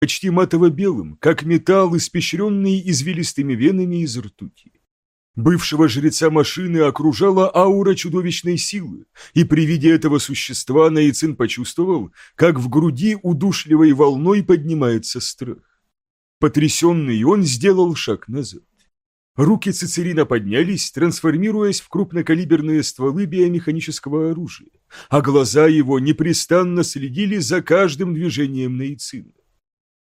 почти матово-белым, как металл, испещренный извилистыми венами из ртути. Бывшего жреца машины окружала аура чудовищной силы, и при виде этого существа Наицин почувствовал, как в груди удушливой волной поднимается страх. Потрясенный, он сделал шаг назад. Руки Цицерина поднялись, трансформируясь в крупнокалиберные стволы биомеханического оружия, а глаза его непрестанно следили за каждым движением Наицина.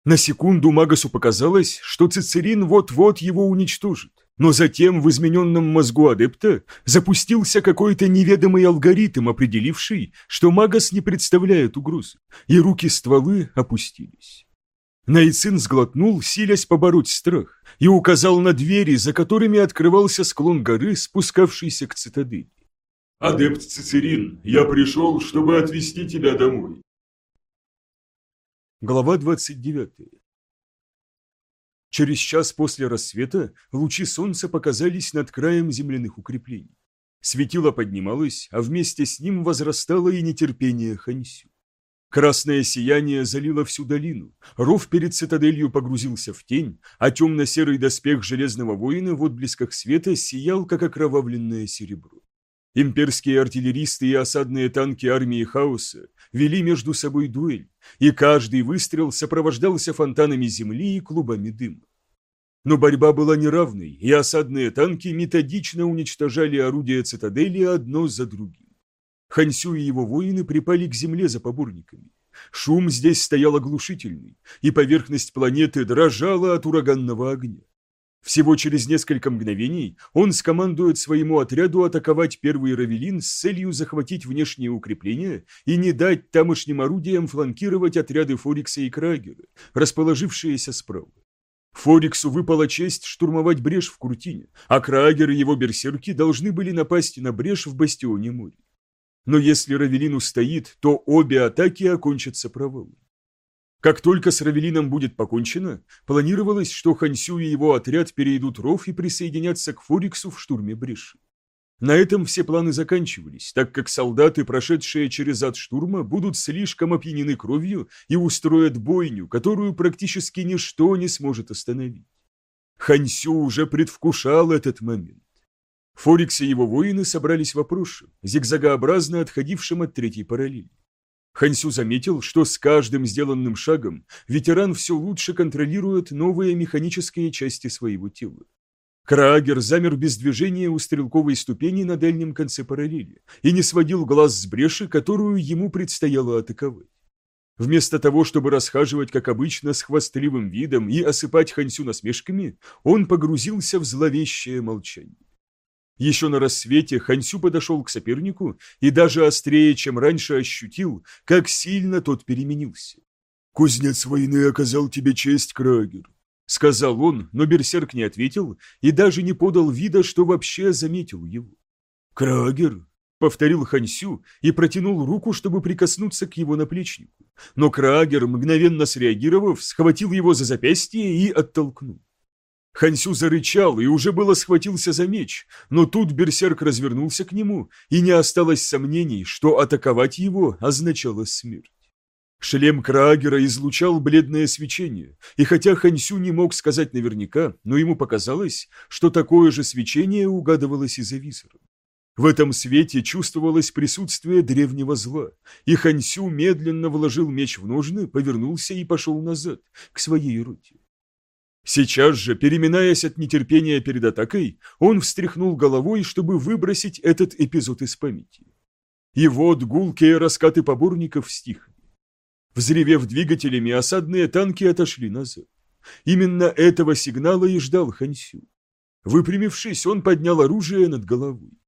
На секунду Магасу показалось, что Цицерин вот-вот его уничтожит. Но затем в измененном мозгу адепта запустился какой-то неведомый алгоритм, определивший, что Магас не представляет угрозы, и руки стволы опустились. Найцин сглотнул, силясь побороть страх, и указал на двери, за которыми открывался склон горы, спускавшийся к цитадели. «Адепт Цицерин, я пришел, чтобы отвезти тебя домой». Глава 29 Через час после рассвета лучи солнца показались над краем земляных укреплений. Светило поднималось, а вместе с ним возрастало и нетерпение Хансю. Красное сияние залило всю долину, ров перед цитаделью погрузился в тень, а темно-серый доспех железного воина в отблесках света сиял, как окровавленное серебро. Имперские артиллеристы и осадные танки армии хаоса вели между собой дуэль, и каждый выстрел сопровождался фонтанами земли и клубами дыма. Но борьба была неравной, и осадные танки методично уничтожали орудия цитадели одно за другим. Хансю и его воины припали к земле за поборниками. Шум здесь стоял оглушительный, и поверхность планеты дрожала от ураганного огня. Всего через несколько мгновений он скомандует своему отряду атаковать первый Равелин с целью захватить внешние укрепления и не дать тамошним орудиям фланкировать отряды Форикса и Крагера, расположившиеся справа. Фориксу выпала честь штурмовать брешь в Крутине, а Крагер и его берсерки должны были напасть на брешь в Бастионе моря. Но если Равелин устоит, то обе атаки окончатся провалом. Как только с Равелином будет покончено, планировалось, что Хансю и его отряд перейдут ров и присоединятся к Фориксу в штурме Бреши. На этом все планы заканчивались, так как солдаты, прошедшие через ад штурма, будут слишком опьянены кровью и устроят бойню, которую практически ничто не сможет остановить. Хансю уже предвкушал этот момент. Форикс и его воины собрались в опроше, зигзагообразно отходившем от третьей параллели. Хансю заметил, что с каждым сделанным шагом ветеран все лучше контролирует новые механические части своего тела. Краагер замер без движения у стрелковой ступени на дальнем конце параллели и не сводил глаз с бреши, которую ему предстояло атаковать. Вместо того, чтобы расхаживать, как обычно, с хвастливым видом и осыпать Хансю насмешками, он погрузился в зловещее молчание. Еще на рассвете Хансю подошел к сопернику и даже острее, чем раньше, ощутил, как сильно тот переменился. «Кузнец войны оказал тебе честь, Крагер», — сказал он, но Берсерк не ответил и даже не подал вида, что вообще заметил его. «Крагер», — повторил Хансю и протянул руку, чтобы прикоснуться к его наплечнику. Но Крагер, мгновенно среагировав, схватил его за запястье и оттолкнул. Хансю зарычал и уже было схватился за меч, но тут берсерк развернулся к нему, и не осталось сомнений, что атаковать его означало смерть. Шлем Краагера излучал бледное свечение, и хотя Хансю не мог сказать наверняка, но ему показалось, что такое же свечение угадывалось и за визором. В этом свете чувствовалось присутствие древнего зла, и Хансю медленно вложил меч в ножны, повернулся и пошел назад, к своей роте. Сейчас же, переминаясь от нетерпения перед атакой, он встряхнул головой, чтобы выбросить этот эпизод из памяти. И вот гулкие раскаты поборников стихли. Взревев двигателями, осадные танки отошли назад. Именно этого сигнала и ждал Хансю. Выпрямившись, он поднял оружие над головой.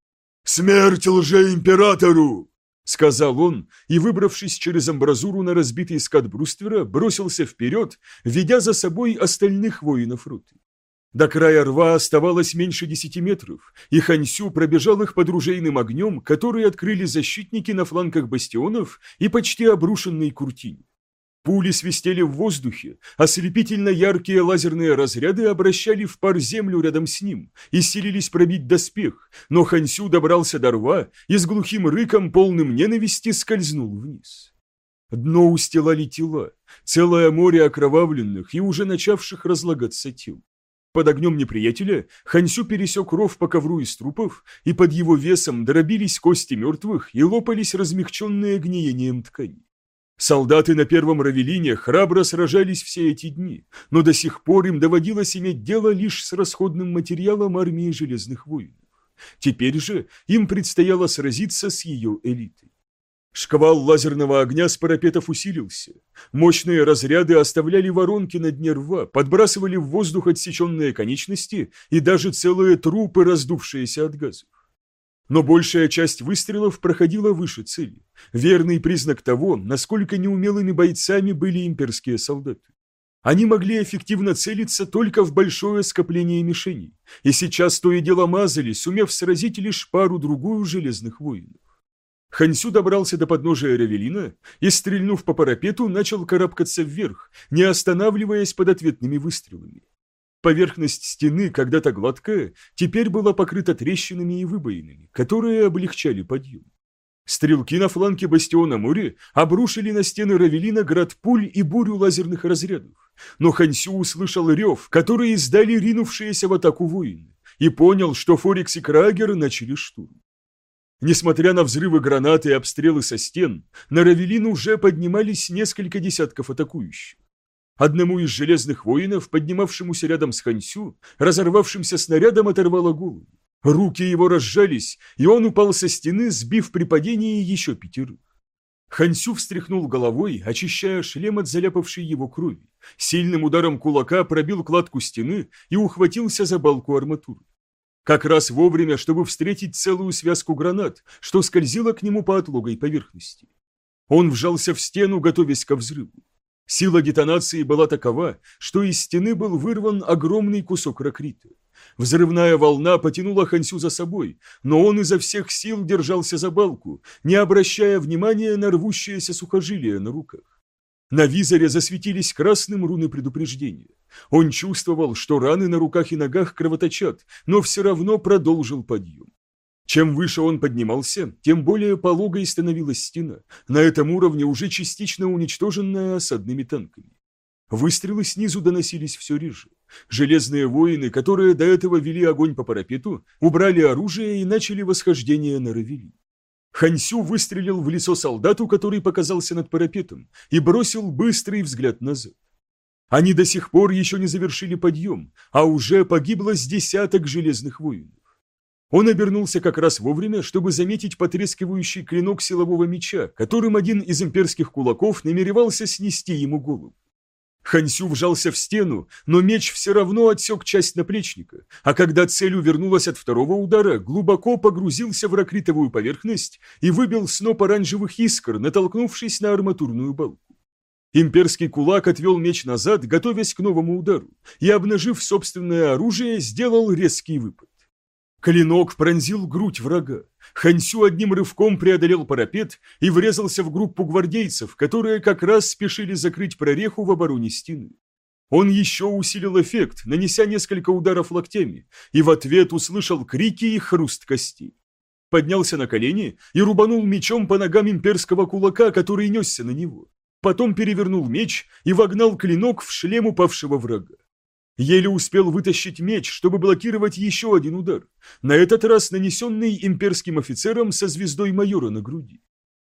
«Смерть лже-императору!» Сказал он, и, выбравшись через амбразуру на разбитый скат бруствера, бросился вперед, ведя за собой остальных воинов роты. До края рва оставалось меньше десяти метров, и Хансю пробежал их под ружейным огнем, который открыли защитники на флангах бастионов и почти обрушенной куртине. Пули свистели в воздухе, ослепительно яркие лазерные разряды обращали в пар землю рядом с ним и силились пробить доспех, но Хансю добрался до рва и с глухим рыком, полным ненависти, скользнул вниз. Дно устилали тела, целое море окровавленных и уже начавших разлагаться тел. Под огнем неприятеля Хансю пересек ров по ковру из трупов, и под его весом дробились кости мертвых и лопались размягченные гниением ткани. Солдаты на первом равелине храбро сражались все эти дни, но до сих пор им доводилось иметь дело лишь с расходным материалом армии железных воинов. Теперь же им предстояло сразиться с ее элитой. Шквал лазерного огня с парапетов усилился. Мощные разряды оставляли воронки на дне рва, подбрасывали в воздух отсеченные конечности и даже целые трупы, раздувшиеся от газов. Но большая часть выстрелов проходила выше цели. Верный признак того, насколько неумелыми бойцами были имперские солдаты. Они могли эффективно целиться только в большое скопление мишеней, и сейчас то и дело мазали, сумев сразить лишь пару-другую железных воинов. Хансю добрался до подножия Равелина и, стрельнув по парапету, начал карабкаться вверх, не останавливаясь под ответными выстрелами. Поверхность стены, когда-то гладкая, теперь была покрыта трещинами и выбоинами, которые облегчали подъем. Стрелки на фланке бастиона Мури обрушили на стены Равелина град пуль и бурю лазерных разрядов. Но Хансю услышал рев, который издали ринувшиеся в атаку воины, и понял, что Форекс и Крагер начали штурм. Несмотря на взрывы гранат и обстрелы со стен, на Равелин уже поднимались несколько десятков атакующих. Одному из железных воинов, поднимавшемуся рядом с Хансю, разорвавшимся снарядом оторвало голову. Руки его разжались, и он упал со стены, сбив при падении еще пятерых. Хансю встряхнул головой, очищая шлем от заляпавшей его крови. Сильным ударом кулака пробил кладку стены и ухватился за балку арматуры. Как раз вовремя, чтобы встретить целую связку гранат, что скользило к нему по отлогой поверхности. Он вжался в стену, готовясь ко взрыву. Сила детонации была такова, что из стены был вырван огромный кусок ракрита. Взрывная волна потянула Хансю за собой, но он изо всех сил держался за балку, не обращая внимания на рвущееся сухожилие на руках. На визоре засветились красным руны предупреждения. Он чувствовал, что раны на руках и ногах кровоточат, но все равно продолжил подъем. Чем выше он поднимался, тем более пологой становилась стена, на этом уровне уже частично уничтоженная осадными танками. Выстрелы снизу доносились все реже. Железные воины, которые до этого вели огонь по парапету, убрали оружие и начали восхождение на Равели. Хансю выстрелил в лицо солдату, который показался над парапетом, и бросил быстрый взгляд назад. Они до сих пор еще не завершили подъем, а уже погибло с десяток железных воинов. Он обернулся как раз вовремя, чтобы заметить потрескивающий клинок силового меча, которым один из имперских кулаков намеревался снести ему голову. Хансю вжался в стену, но меч все равно отсек часть наплечника, а когда цель увернулась от второго удара, глубоко погрузился в ракритовую поверхность и выбил сноп оранжевых искр, натолкнувшись на арматурную балку. Имперский кулак отвел меч назад, готовясь к новому удару, и, обнажив собственное оружие, сделал резкий выпад. Клинок пронзил грудь врага. Хансю одним рывком преодолел парапет и врезался в группу гвардейцев, которые как раз спешили закрыть прореху в обороне стены. Он еще усилил эффект, нанеся несколько ударов локтями, и в ответ услышал крики и хруст костей. Поднялся на колени и рубанул мечом по ногам имперского кулака, который несся на него. Потом перевернул меч и вогнал клинок в шлем упавшего врага. Еле успел вытащить меч, чтобы блокировать еще один удар, на этот раз нанесенный имперским офицером со звездой майора на груди.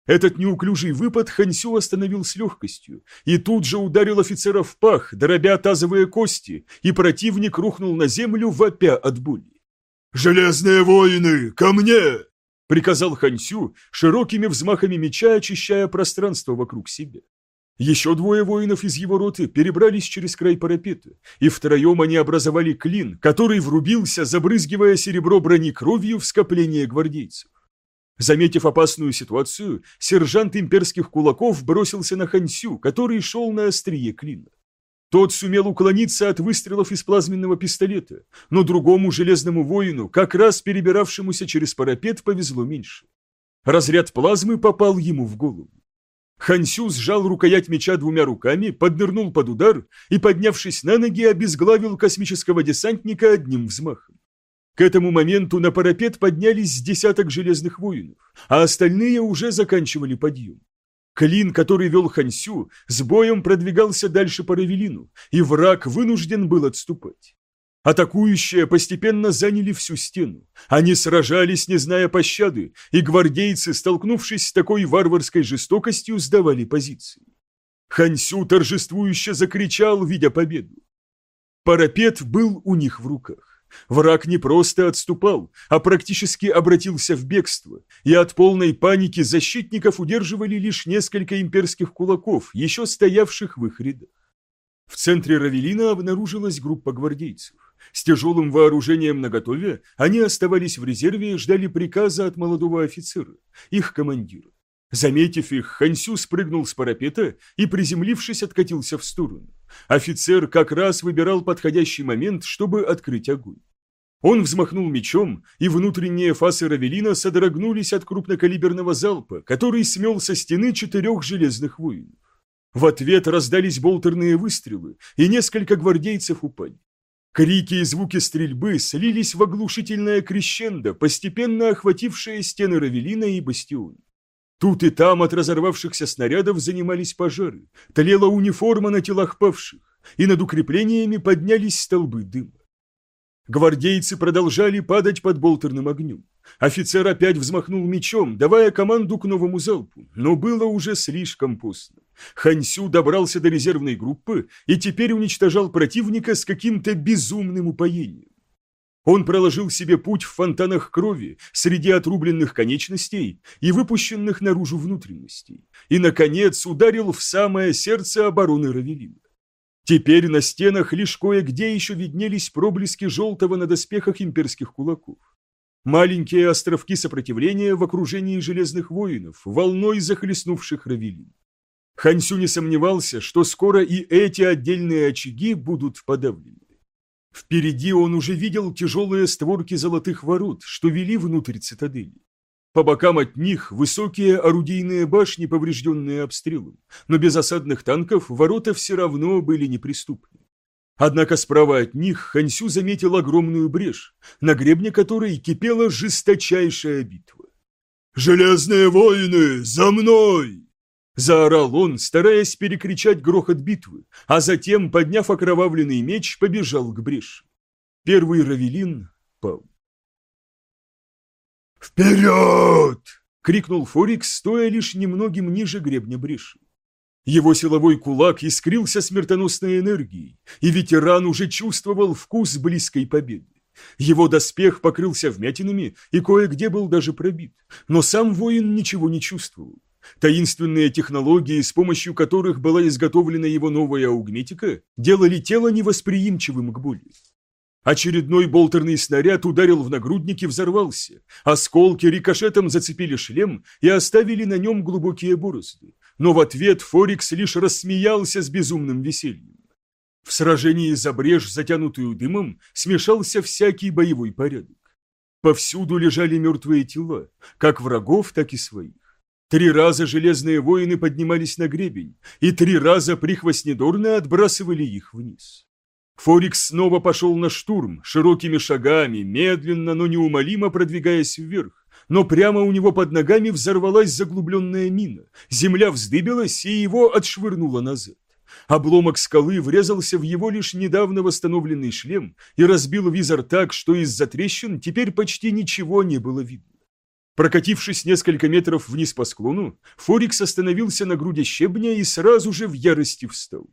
Этот неуклюжий выпад Хансю остановил с легкостью, и тут же ударил офицера в пах, дробя тазовые кости, и противник рухнул на землю, вопя от боли. «Железные воины, ко мне!» — приказал Хансю, широкими взмахами меча очищая пространство вокруг себя. Еще двое воинов из его роты перебрались через край парапета, и втроем они образовали клин, который врубился, забрызгивая серебро брони кровью в скопление гвардейцев. Заметив опасную ситуацию, сержант имперских кулаков бросился на Хансю, который шел на острие клина. Тот сумел уклониться от выстрелов из плазменного пистолета, но другому железному воину, как раз перебиравшемуся через парапет, повезло меньше. Разряд плазмы попал ему в голову. Хансю сжал рукоять меча двумя руками, поднырнул под удар и, поднявшись на ноги, обезглавил космического десантника одним взмахом. К этому моменту на парапет поднялись десяток железных воинов, а остальные уже заканчивали подъем. Клин, который вел Хансю, с боем продвигался дальше по Равелину, и враг вынужден был отступать. Атакующие постепенно заняли всю стену. Они сражались, не зная пощады, и гвардейцы, столкнувшись с такой варварской жестокостью, сдавали позиции. Хансю торжествующе закричал, видя победу. Парапет был у них в руках. Враг не просто отступал, а практически обратился в бегство, и от полной паники защитников удерживали лишь несколько имперских кулаков, еще стоявших в их рядах. В центре Равелина обнаружилась группа гвардейцев. С тяжелым вооружением наготове они оставались в резерве и ждали приказа от молодого офицера, их командира. Заметив их, Хансю спрыгнул с парапета и, приземлившись, откатился в сторону. Офицер как раз выбирал подходящий момент, чтобы открыть огонь. Он взмахнул мечом, и внутренние фасы Равелина содрогнулись от крупнокалиберного залпа, который смел со стены четырех железных воинов. В ответ раздались болтерные выстрелы, и несколько гвардейцев упали. Крики и звуки стрельбы слились в оглушительное крещендо, постепенно охватившее стены Равелина и бастион. Тут и там от разорвавшихся снарядов занимались пожары, тлела униформа на телах павших, и над укреплениями поднялись столбы дыма. Гвардейцы продолжали падать под болтерным огнем. Офицер опять взмахнул мечом, давая команду к новому залпу, но было уже слишком поздно. Хансю добрался до резервной группы и теперь уничтожал противника с каким-то безумным упоением. Он проложил себе путь в фонтанах крови среди отрубленных конечностей и выпущенных наружу внутренностей, и, наконец, ударил в самое сердце обороны Равелина. Теперь на стенах лишь кое-где еще виднелись проблески желтого на доспехах имперских кулаков. Маленькие островки сопротивления в окружении железных воинов, волной захлестнувших Равелин. Хансю не сомневался, что скоро и эти отдельные очаги будут подавлены. Впереди он уже видел тяжелые створки золотых ворот, что вели внутрь цитадели. По бокам от них высокие орудийные башни, поврежденные обстрелом, но без осадных танков ворота все равно были неприступны. Однако справа от них Хансю заметил огромную брешь, на гребне которой кипела жесточайшая битва. «Железные воины, за мной!» Заорал он, стараясь перекричать грохот битвы, а затем, подняв окровавленный меч, побежал к бреши. Первый Равелин пал. «Вперед!» — крикнул Форикс, стоя лишь немногим ниже гребня бреши. Его силовой кулак искрился смертоносной энергией, и ветеран уже чувствовал вкус близкой победы. Его доспех покрылся вмятинами и кое-где был даже пробит, но сам воин ничего не чувствовал. Таинственные технологии, с помощью которых была изготовлена его новая аугметика, делали тело невосприимчивым к боли. Очередной болтерный снаряд ударил в нагрудник и взорвался. Осколки рикошетом зацепили шлем и оставили на нем глубокие борозды. Но в ответ Форикс лишь рассмеялся с безумным весельем. В сражении за брешь, затянутую дымом, смешался всякий боевой порядок. Повсюду лежали мертвые тела, как врагов, так и своих. Три раза железные воины поднимались на гребень, и три раза прихвостнедорно отбрасывали их вниз. Форикс снова пошел на штурм, широкими шагами, медленно, но неумолимо продвигаясь вверх. Но прямо у него под ногами взорвалась заглубленная мина. Земля вздыбилась, и его отшвырнуло назад. Обломок скалы врезался в его лишь недавно восстановленный шлем и разбил визор так, что из-за трещин теперь почти ничего не было видно. Прокатившись несколько метров вниз по склону, Форикс остановился на груди щебня и сразу же в ярости встал.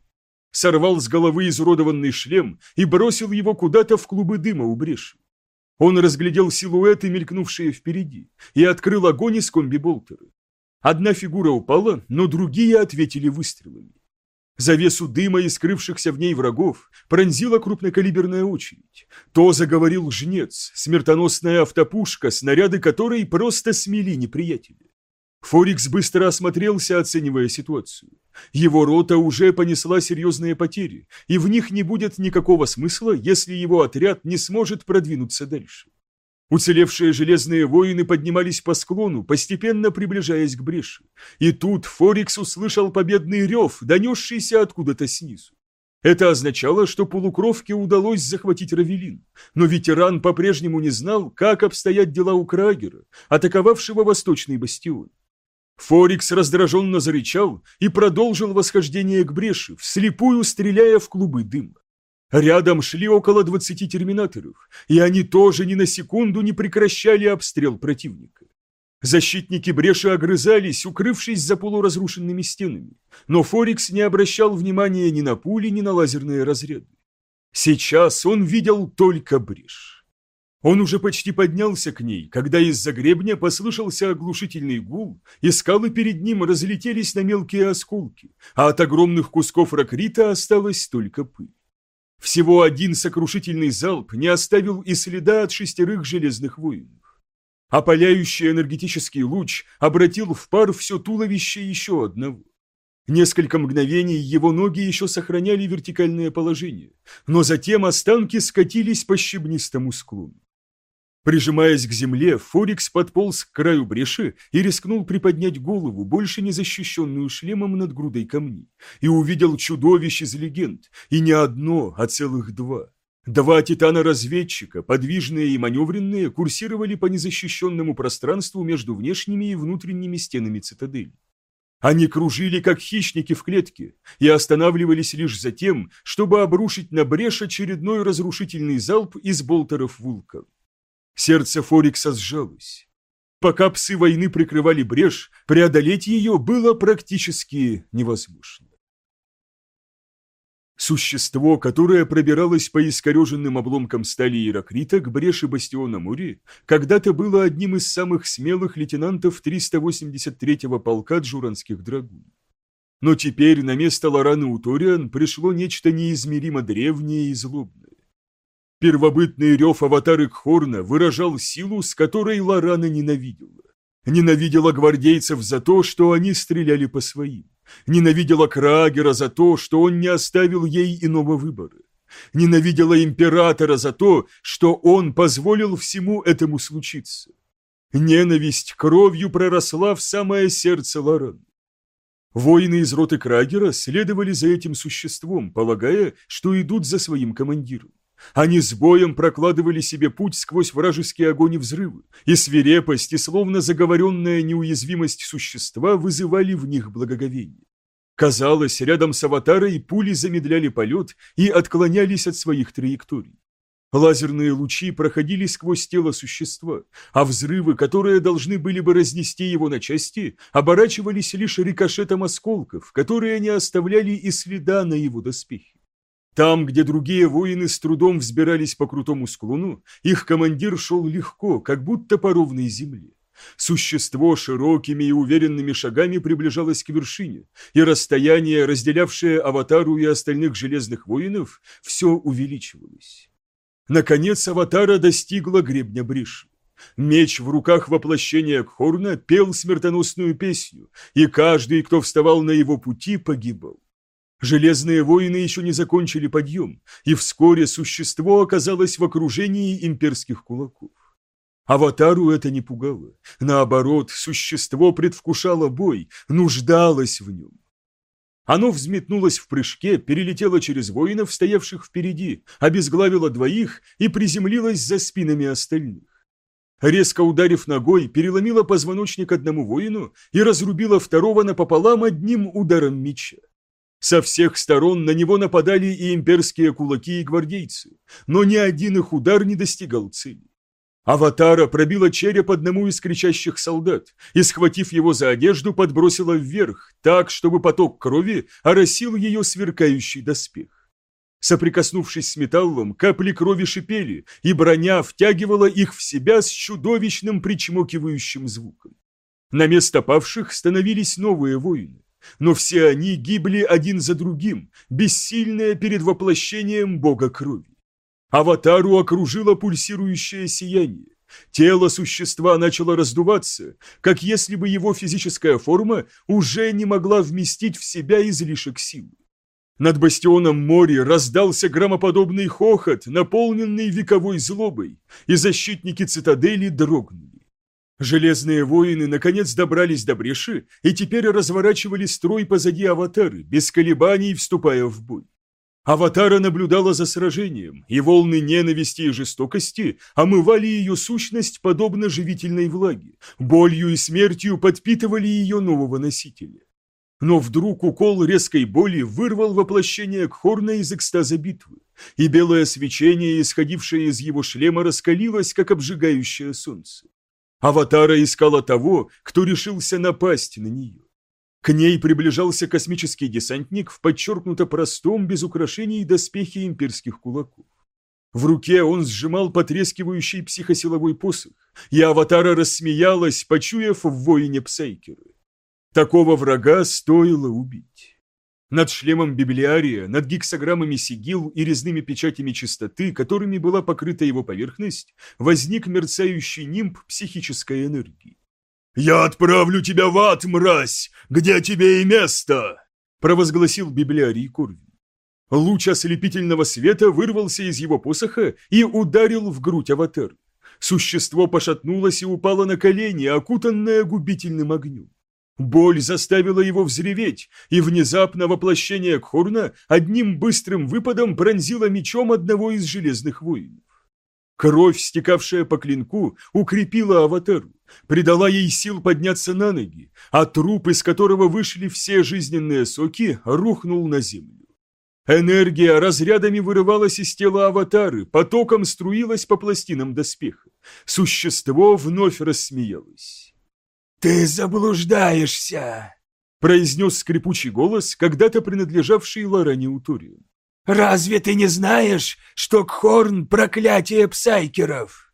Сорвал с головы изуродованный шлем и бросил его куда-то в клубы дыма у бреши. Он разглядел силуэты, мелькнувшие впереди, и открыл огонь из комби-болтера. Одна фигура упала, но другие ответили выстрелами. Завесу дыма и скрывшихся в ней врагов пронзила крупнокалиберная очередь. То заговорил жнец, смертоносная автопушка, снаряды которой просто смели неприятеля. Форикс быстро осмотрелся, оценивая ситуацию. Его рота уже понесла серьезные потери, и в них не будет никакого смысла, если его отряд не сможет продвинуться дальше. Уцелевшие железные воины поднимались по склону, постепенно приближаясь к бреши. И тут Форикс услышал победный рев, донесшийся откуда-то снизу. Это означало, что полукровке удалось захватить Равелин, но ветеран по-прежнему не знал, как обстоят дела у Крагера, атаковавшего восточный бастион. Форикс раздраженно зарычал и продолжил восхождение к бреши, вслепую стреляя в клубы дыма. Рядом шли около двадцати терминаторов, и они тоже ни на секунду не прекращали обстрел противника. Защитники бреши огрызались, укрывшись за полуразрушенными стенами, но Форикс не обращал внимания ни на пули, ни на лазерные разряды. Сейчас он видел только брешь. Он уже почти поднялся к ней, когда из-за гребня послышался оглушительный гул, и скалы перед ним разлетелись на мелкие осколки, а от огромных кусков ракрита осталась только пыль. Всего один сокрушительный залп не оставил и следа от шестерых железных воинов. Опаляющий энергетический луч обратил в пар все туловище еще одного. Несколько мгновений его ноги еще сохраняли вертикальное положение, но затем останки скатились по щебнистому склону. Прижимаясь к земле, Форикс подполз к краю бреши и рискнул приподнять голову, больше не защищенную шлемом над грудой камней, и увидел чудовищ из легенд, и не одно, а целых два. Два титана-разведчика, подвижные и маневренные, курсировали по незащищенному пространству между внешними и внутренними стенами цитадели. Они кружили, как хищники в клетке, и останавливались лишь за тем, чтобы обрушить на брешь очередной разрушительный залп из болтеров вулкан. Сердце Форикса сжалось. Пока псы войны прикрывали брешь, преодолеть ее было практически невозможно. Существо, которое пробиралось по искореженным обломкам стали Иракрита к бреши бастиона Мури, когда-то было одним из самых смелых лейтенантов 383-го полка джуранских драгун. Но теперь на место Лораны Уториан пришло нечто неизмеримо древнее и злобное. Первобытный рев аватары Кхорна выражал силу, с которой Лорана ненавидела. Ненавидела гвардейцев за то, что они стреляли по своим. Ненавидела Крагера за то, что он не оставил ей иного выбора. Ненавидела императора за то, что он позволил всему этому случиться. Ненависть кровью проросла в самое сердце Лоран. Воины из роты Крагера следовали за этим существом, полагая, что идут за своим командиром. Они с боем прокладывали себе путь сквозь вражеские огонь и взрывы, и свирепость, и словно заговоренная неуязвимость существа вызывали в них благоговение. Казалось, рядом с аватарой пули замедляли полет и отклонялись от своих траекторий. Лазерные лучи проходили сквозь тело существа, а взрывы, которые должны были бы разнести его на части, оборачивались лишь рикошетом осколков, которые не оставляли и следа на его доспехе. Там, где другие воины с трудом взбирались по крутому склону, их командир шел легко, как будто по ровной земле. Существо широкими и уверенными шагами приближалось к вершине, и расстояние, разделявшее аватару и остальных железных воинов, все увеличивалось. Наконец аватара достигла гребня Бриши. Меч в руках воплощения Кхорна пел смертоносную песню, и каждый, кто вставал на его пути, погибал. Железные воины еще не закончили подъем, и вскоре существо оказалось в окружении имперских кулаков. Аватару это не пугало. Наоборот, существо предвкушало бой, нуждалось в нем. Оно взметнулось в прыжке, перелетело через воинов, стоявших впереди, обезглавило двоих и приземлилось за спинами остальных. Резко ударив ногой, переломило позвоночник одному воину и разрубило второго напополам одним ударом меча. Со всех сторон на него нападали и имперские кулаки и гвардейцы, но ни один их удар не достигал цели. Аватара пробила череп одному из кричащих солдат и, схватив его за одежду, подбросила вверх, так, чтобы поток крови оросил ее сверкающий доспех. Соприкоснувшись с металлом, капли крови шипели, и броня втягивала их в себя с чудовищным причмокивающим звуком. На место павших становились новые воины но все они гибли один за другим, бессильные перед воплощением бога крови. Аватару окружило пульсирующее сияние. Тело существа начало раздуваться, как если бы его физическая форма уже не могла вместить в себя излишек силы. Над бастионом моря раздался громоподобный хохот, наполненный вековой злобой, и защитники цитадели дрогнули. Железные воины наконец добрались до бреши и теперь разворачивали строй позади аватары, без колебаний вступая в бой. Аватара наблюдала за сражением, и волны ненависти и жестокости омывали ее сущность подобно живительной влаге, болью и смертью подпитывали ее нового носителя. Но вдруг укол резкой боли вырвал воплощение Кхорна из экстаза битвы, и белое свечение, исходившее из его шлема, раскалилось, как обжигающее солнце. Аватара искала того, кто решился напасть на нее. К ней приближался космический десантник в подчеркнуто простом, без украшений доспехе имперских кулаков. В руке он сжимал потрескивающий психосиловой посох, и аватара рассмеялась, почуяв в воине псайкеры. Такого врага стоило убить. Над шлемом библиария, над гексограммами сигил и резными печатями чистоты, которыми была покрыта его поверхность, возник мерцающий нимб психической энергии. «Я отправлю тебя в ад, мразь! Где тебе и место!» провозгласил библиарий Корвин. Луч ослепительного света вырвался из его посоха и ударил в грудь аватар. Существо пошатнулось и упало на колени, окутанное губительным огнем. Боль заставила его взреветь, и внезапно воплощение Кхорна одним быстрым выпадом пронзило мечом одного из железных воинов. Кровь, стекавшая по клинку, укрепила аватару, придала ей сил подняться на ноги, а труп, из которого вышли все жизненные соки, рухнул на землю. Энергия разрядами вырывалась из тела аватары, потоком струилась по пластинам доспеха. Существо вновь рассмеялось. «Ты заблуждаешься!» произнес скрипучий голос, когда-то принадлежавший Лоране Утурион. «Разве ты не знаешь, что Кхорн – проклятие псайкеров?»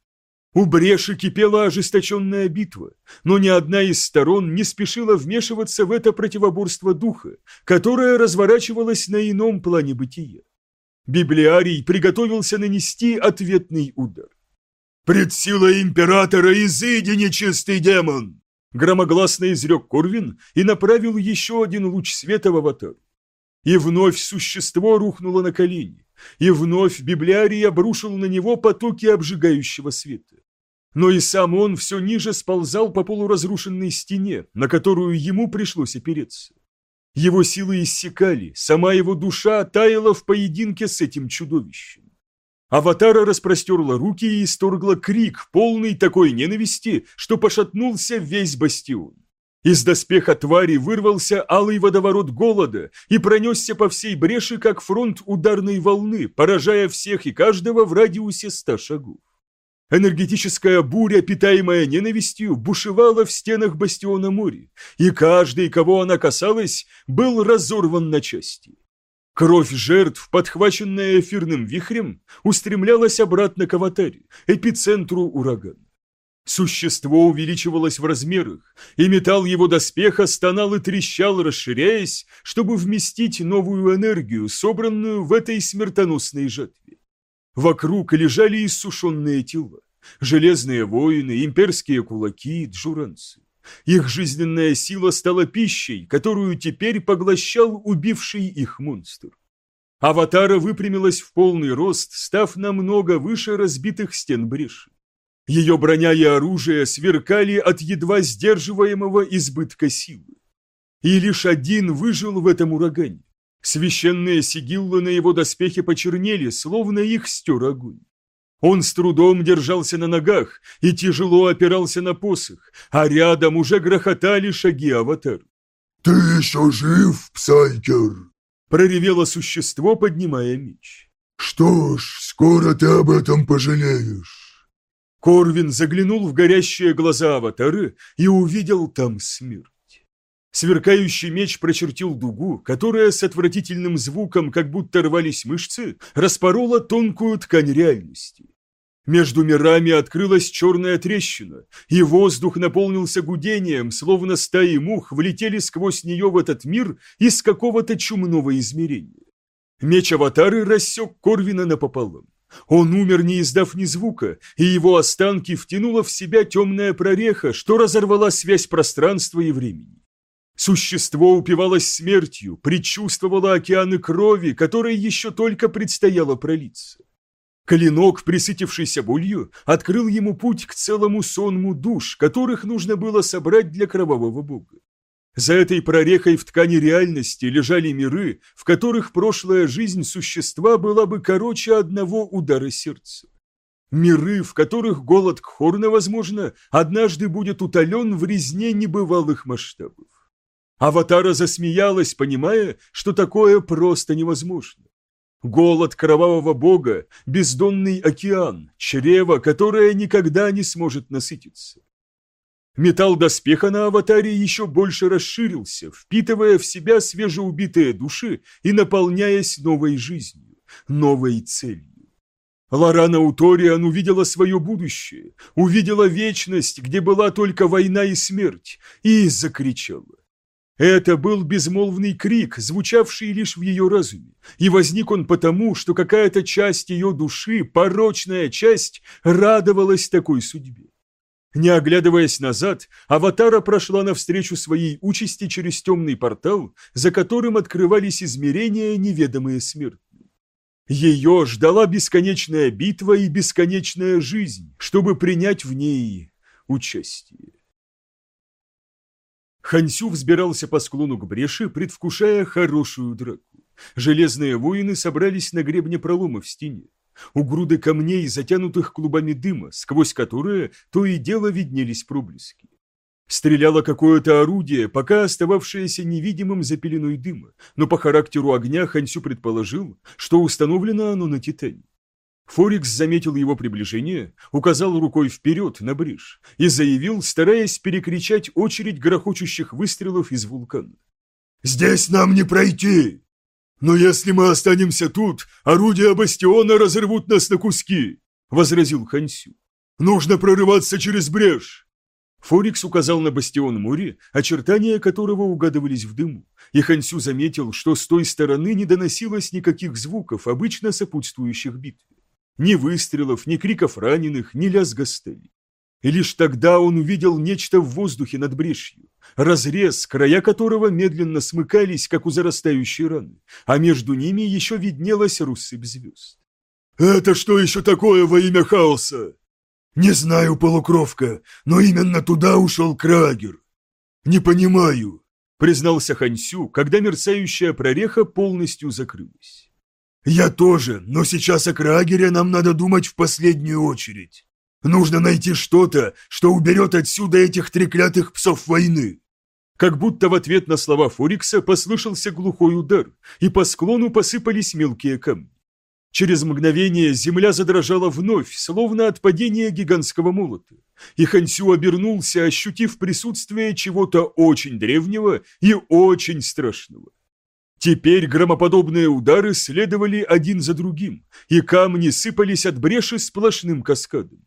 У бреши кипела ожесточенная битва, но ни одна из сторон не спешила вмешиваться в это противоборство духа, которое разворачивалось на ином плане бытия. Библиарий приготовился нанести ответный удар. «Пред силой императора изыди, нечистый демон!» Громогласно изрек Корвин и направил еще один луч света в аватар. И вновь существо рухнуло на колени, и вновь библиарий обрушил на него потоки обжигающего света. Но и сам он все ниже сползал по полуразрушенной стене, на которую ему пришлось опереться. Его силы иссякали, сама его душа таяла в поединке с этим чудовищем. Аватара распростерла руки и исторгла крик, полный такой ненависти, что пошатнулся весь бастион. Из доспеха твари вырвался алый водоворот голода и пронесся по всей бреши, как фронт ударной волны, поражая всех и каждого в радиусе ста шагов. Энергетическая буря, питаемая ненавистью, бушевала в стенах бастиона моря, и каждый, кого она касалась, был разорван на части. Кровь жертв, подхваченная эфирным вихрем, устремлялась обратно к аватаре, эпицентру урагана. Существо увеличивалось в размерах, и металл его доспеха стонал и трещал, расширяясь, чтобы вместить новую энергию, собранную в этой смертоносной жатве. Вокруг лежали иссушенные тела, железные воины, имперские кулаки, джуранцы. Их жизненная сила стала пищей, которую теперь поглощал убивший их монстр. Аватара выпрямилась в полный рост, став намного выше разбитых стен бреши. Ее броня и оружие сверкали от едва сдерживаемого избытка силы. И лишь один выжил в этом урагане. Священные сигиллы на его доспехе почернели, словно их стер огонь. Он с трудом держался на ногах и тяжело опирался на посох, а рядом уже грохотали шаги аватар. «Ты еще жив, Псайкер?» – проревело существо, поднимая меч. «Что ж, скоро ты об этом пожалеешь». Корвин заглянул в горящие глаза аватары и увидел там смерть. Сверкающий меч прочертил дугу, которая с отвратительным звуком, как будто рвались мышцы, распорола тонкую ткань реальности. Между мирами открылась черная трещина, и воздух наполнился гудением, словно стаи мух влетели сквозь нее в этот мир из какого-то чумного измерения. Меч аватары рассек Корвина напополам. Он умер, не издав ни звука, и его останки втянула в себя темная прореха, что разорвала связь пространства и времени. Существо упивалось смертью, предчувствовало океаны крови, которые еще только предстояло пролиться. Клинок, присытившийся болью, открыл ему путь к целому сонму душ, которых нужно было собрать для кровавого бога. За этой прорехой в ткани реальности лежали миры, в которых прошлая жизнь существа была бы короче одного удара сердца. Миры, в которых голод Кхорна, возможно, однажды будет утолен в резне небывалых масштабов. Аватара засмеялась, понимая, что такое просто невозможно. Голод кровавого бога, бездонный океан, чрево, которое никогда не сможет насытиться. Металл доспеха на аватаре еще больше расширился, впитывая в себя свежеубитые души и наполняясь новой жизнью, новой целью. Лорана Уториан увидела свое будущее, увидела вечность, где была только война и смерть, и закричала. Это был безмолвный крик, звучавший лишь в ее разуме, и возник он потому, что какая-то часть ее души, порочная часть, радовалась такой судьбе. Не оглядываясь назад, Аватара прошла навстречу своей участи через темный портал, за которым открывались измерения, неведомые смертным. Ее ждала бесконечная битва и бесконечная жизнь, чтобы принять в ней участие. Хансю взбирался по склону к бреши, предвкушая хорошую драку. Железные воины собрались на гребне пролома в стене у груды камней, затянутых клубами дыма, сквозь которые то и дело виднелись проблески. Стреляло какое-то орудие, пока остававшееся невидимым за пеленой дыма, но по характеру огня Хансю предположил, что установлено оно на Титане. Форикс заметил его приближение, указал рукой вперед на брешь и заявил, стараясь перекричать очередь грохочущих выстрелов из вулкана. «Здесь нам не пройти!» «Но если мы останемся тут, орудия бастиона разорвут нас на куски», — возразил Хансю. «Нужно прорываться через брешь». Форикс указал на бастион Мури, очертания которого угадывались в дыму, и Хансю заметил, что с той стороны не доносилось никаких звуков, обычно сопутствующих битве. Ни выстрелов, ни криков раненых, ни лязга стали. И лишь тогда он увидел нечто в воздухе над брешью, разрез, края которого медленно смыкались, как у зарастающей раны, а между ними еще виднелась россыпь звезд. «Это что еще такое во имя хаоса?» «Не знаю, полукровка, но именно туда ушел Крагер. Не понимаю», — признался Хансю, когда мерцающая прореха полностью закрылась. «Я тоже, но сейчас о Крагере нам надо думать в последнюю очередь. Нужно найти что-то, что уберет отсюда этих треклятых псов войны. Как будто в ответ на слова Форикса послышался глухой удар, и по склону посыпались мелкие камни. Через мгновение земля задрожала вновь, словно от падения гигантского молота, и Хансю обернулся, ощутив присутствие чего-то очень древнего и очень страшного. Теперь громоподобные удары следовали один за другим, и камни сыпались от бреши сплошным каскадом.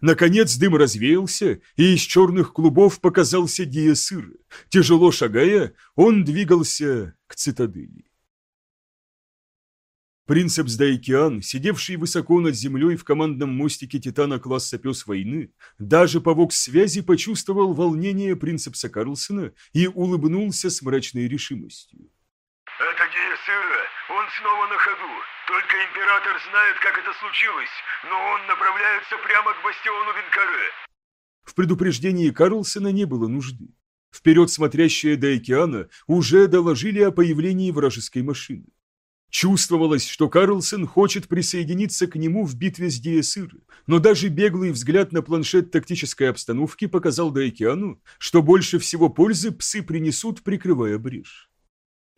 Наконец дым развеялся, и из черных клубов показался Диесыр. Тяжело шагая, он двигался к цитадели. Принцепс Дайкиан, сидевший высоко над землей в командном мостике Титана класса «Пес войны», даже по вокс-связи почувствовал волнение принцепса Карлсона и улыбнулся с мрачной решимостью. «Это Диесыра, он снова на ходу. Только император знает, как это случилось, но он направляется прямо к бастиону Винкаре. В предупреждении Карлсона не было нужды. Вперед смотрящие до океана уже доложили о появлении вражеской машины. Чувствовалось, что Карлсон хочет присоединиться к нему в битве с Диесыр, но даже беглый взгляд на планшет тактической обстановки показал Дайкиану, что больше всего пользы псы принесут, прикрывая брешь.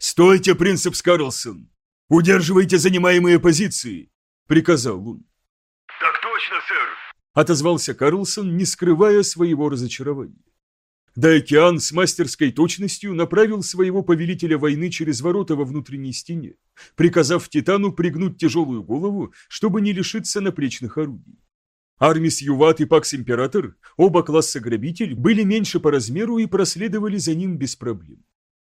«Стойте, принцепс Карлсон! «Удерживайте занимаемые позиции!» — приказал он. «Так точно, сэр!» — отозвался Карлсон, не скрывая своего разочарования. Дайкиан с мастерской точностью направил своего повелителя войны через ворота во внутренней стене, приказав Титану пригнуть тяжелую голову, чтобы не лишиться наплечных орудий. Армис Юват и Пакс Император, оба класса грабитель, были меньше по размеру и проследовали за ним без проблем.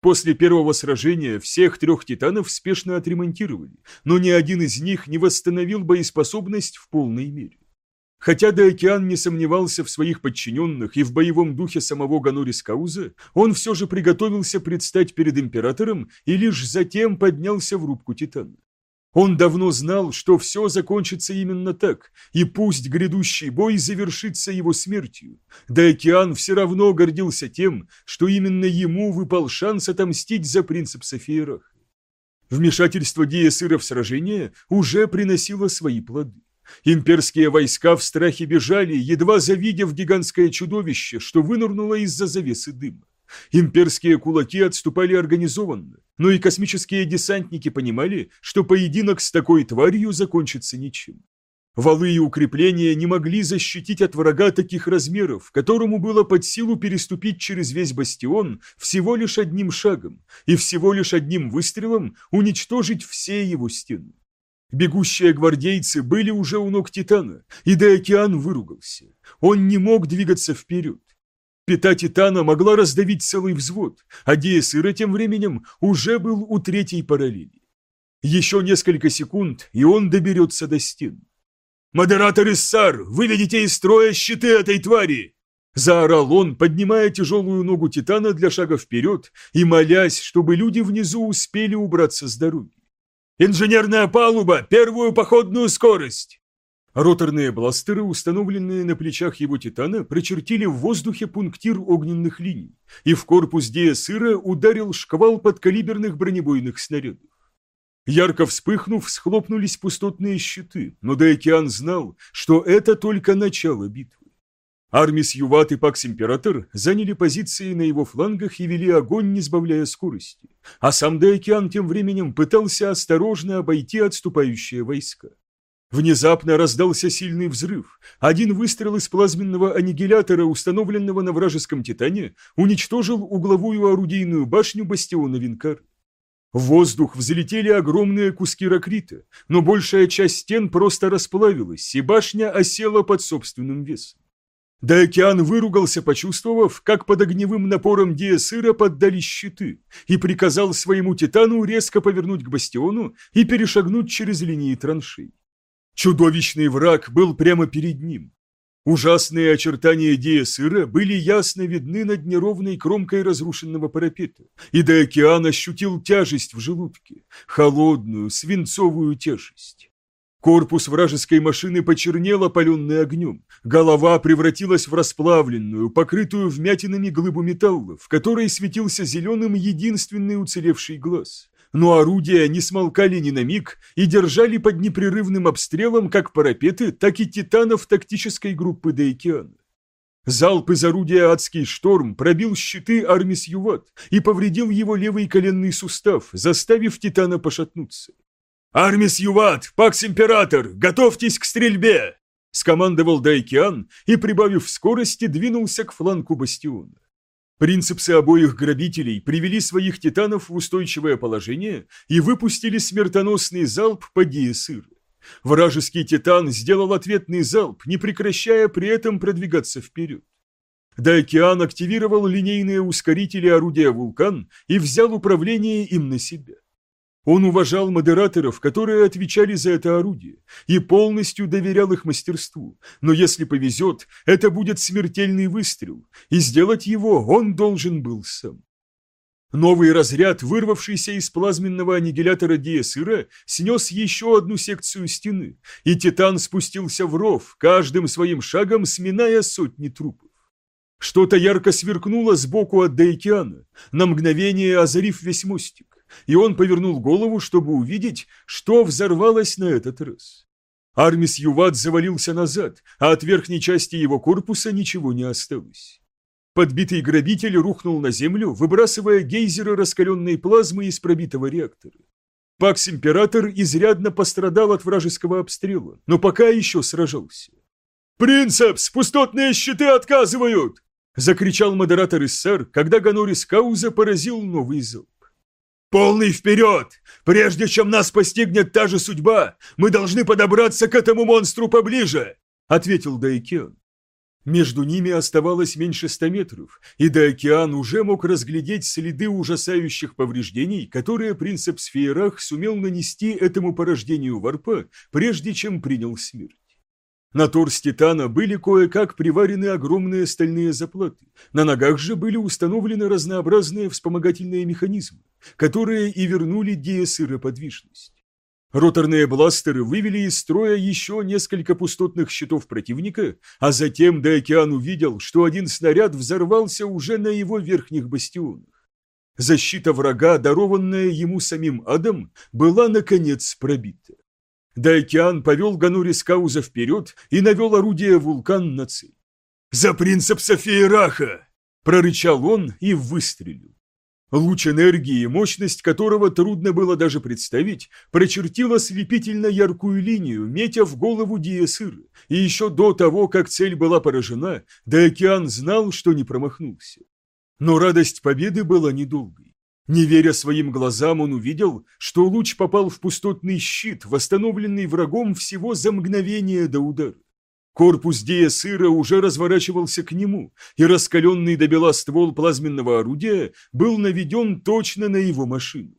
После первого сражения всех трех титанов спешно отремонтировали, но ни один из них не восстановил боеспособность в полной мере. Хотя Деокеан не сомневался в своих подчиненных и в боевом духе самого Ганорис Кауза, он все же приготовился предстать перед императором и лишь затем поднялся в рубку Титана. Он давно знал, что все закончится именно так, и пусть грядущий бой завершится его смертью. Да океан все равно гордился тем, что именно ему выпал шанс отомстить за принцип Софиерах. Вмешательство Диесыра в сражение уже приносило свои плоды. Имперские войска в страхе бежали, едва завидев гигантское чудовище, что вынырнуло из-за завесы дыма. Имперские кулаки отступали организованно, но и космические десантники понимали, что поединок с такой тварью закончится ничем. Валы и укрепления не могли защитить от врага таких размеров, которому было под силу переступить через весь бастион всего лишь одним шагом и всего лишь одним выстрелом уничтожить все его стены. Бегущие гвардейцы были уже у ног Титана, и Деокеан выругался. Он не мог двигаться вперед. Пята Титана могла раздавить целый взвод, а Диэсыра тем временем уже был у третьей параллели. Еще несколько секунд, и он доберется до стен. «Модератор Иссар, выведите из строя щиты этой твари!» Заорал он, поднимая тяжелую ногу Титана для шага вперед и молясь, чтобы люди внизу успели убраться с дороги. «Инженерная палуба! Первую походную скорость!» Роторные бластеры, установленные на плечах его Титана, прочертили в воздухе пунктир огненных линий, и в корпус Диасыра ударил шквал подкалиберных бронебойных снарядов. Ярко вспыхнув, схлопнулись пустотные щиты, но Даокеан знал, что это только начало битвы. Армис Юват и Пакс Император заняли позиции на его флангах и вели огонь, не сбавляя скорости, а сам Даокеан тем временем пытался осторожно обойти отступающие войска. Внезапно раздался сильный взрыв. Один выстрел из плазменного аннигилятора, установленного на вражеском Титане, уничтожил угловую орудийную башню бастиона Винкар. В воздух взлетели огромные куски ракрита, но большая часть стен просто расплавилась, и башня осела под собственным весом. Даокеан выругался, почувствовав, как под огневым напором Диасыра поддались щиты, и приказал своему Титану резко повернуть к бастиону и перешагнуть через линии траншей. Чудовищный враг был прямо перед ним. Ужасные очертания Диасыра были ясно видны над неровной кромкой разрушенного парапета, и до океана ощутил тяжесть в желудке, холодную, свинцовую тяжесть. Корпус вражеской машины почернел, опаленный огнем. Голова превратилась в расплавленную, покрытую вмятинами глыбу металла, в которой светился зеленым единственный уцелевший глаз но орудия не смолкали ни на миг и держали под непрерывным обстрелом как парапеты, так и титанов тактической группы Дейкиана. Залп из орудия «Адский шторм» пробил щиты Армис Юват и повредил его левый коленный сустав, заставив Титана пошатнуться. «Армис Юват! Пакс Император! Готовьтесь к стрельбе!» скомандовал Дайкиан и, прибавив скорости, двинулся к фланку бастиона. Принципсы обоих грабителей привели своих титанов в устойчивое положение и выпустили смертоносный залп по Диесыр. Вражеский титан сделал ответный залп, не прекращая при этом продвигаться вперед. Дайкиан активировал линейные ускорители орудия «Вулкан» и взял управление им на себя. Он уважал модераторов, которые отвечали за это орудие, и полностью доверял их мастерству, но если повезет, это будет смертельный выстрел, и сделать его он должен был сам. Новый разряд, вырвавшийся из плазменного аннигилятора Диесыра, снес еще одну секцию стены, и Титан спустился в ров, каждым своим шагом сминая сотни трупов. Что-то ярко сверкнуло сбоку от Дейкиана, на мгновение озарив весь мостик и он повернул голову, чтобы увидеть, что взорвалось на этот раз. Армис Юват завалился назад, а от верхней части его корпуса ничего не осталось. Подбитый грабитель рухнул на землю, выбрасывая гейзеры раскаленной плазмы из пробитого реактора. Пакс-император изрядно пострадал от вражеского обстрела, но пока еще сражался. «Принцепс, пустотные щиты отказывают!» – закричал модератор Иссар, когда Ганорис Кауза поразил новый залп. «Полный вперед! Прежде чем нас постигнет та же судьба, мы должны подобраться к этому монстру поближе!» — ответил Дайкиан. Между ними оставалось меньше ста метров, и Даокеан уже мог разглядеть следы ужасающих повреждений, которые принцип Сфеерах сумел нанести этому порождению варпа, прежде чем принял смерть. На торс Титана были кое-как приварены огромные стальные заплаты. На ногах же были установлены разнообразные вспомогательные механизмы, которые и вернули Диесыра подвижность. Роторные бластеры вывели из строя еще несколько пустотных щитов противника, а затем Деокеан увидел, что один снаряд взорвался уже на его верхних бастионах. Защита врага, дарованная ему самим адом, была, наконец, пробита. Дайкиан повел Ганури Скауза вперед и навел орудие вулкан на цель. «За принцип Софии Раха!» – прорычал он и выстрелил. Луч энергии, мощность которого трудно было даже представить, прочертил ослепительно яркую линию, метя в голову Диесыр, и еще до того, как цель была поражена, Даокеан знал, что не промахнулся. Но радость победы была недолгой. Не веря своим глазам, он увидел, что луч попал в пустотный щит, восстановленный врагом всего за мгновение до удара. Корпус Диесыра уже разворачивался к нему, и раскаленный до бела ствол плазменного орудия был наведен точно на его машину.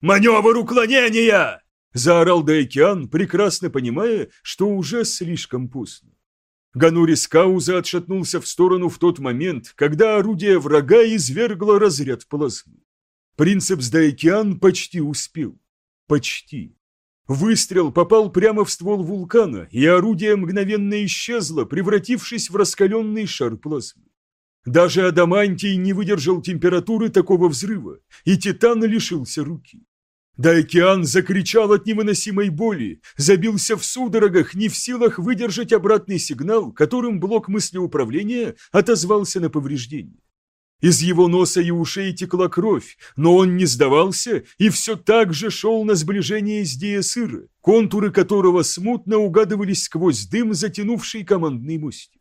«Маневр уклонения!» – заорал Дайкиан, прекрасно понимая, что уже слишком поздно. Ганурис Кауза отшатнулся в сторону в тот момент, когда орудие врага извергло разряд плазмы. Принцепс Дайкиан почти успел. Почти. Выстрел попал прямо в ствол вулкана, и орудие мгновенно исчезло, превратившись в раскаленный шар плазмы. Даже Адамантий не выдержал температуры такого взрыва, и Титан лишился руки. Дайкиан закричал от невыносимой боли, забился в судорогах, не в силах выдержать обратный сигнал, которым блок мыслеуправления отозвался на повреждение. Из его носа и ушей текла кровь, но он не сдавался и все так же шел на сближение с Диесыра, контуры которого смутно угадывались сквозь дым, затянувший командный мостик.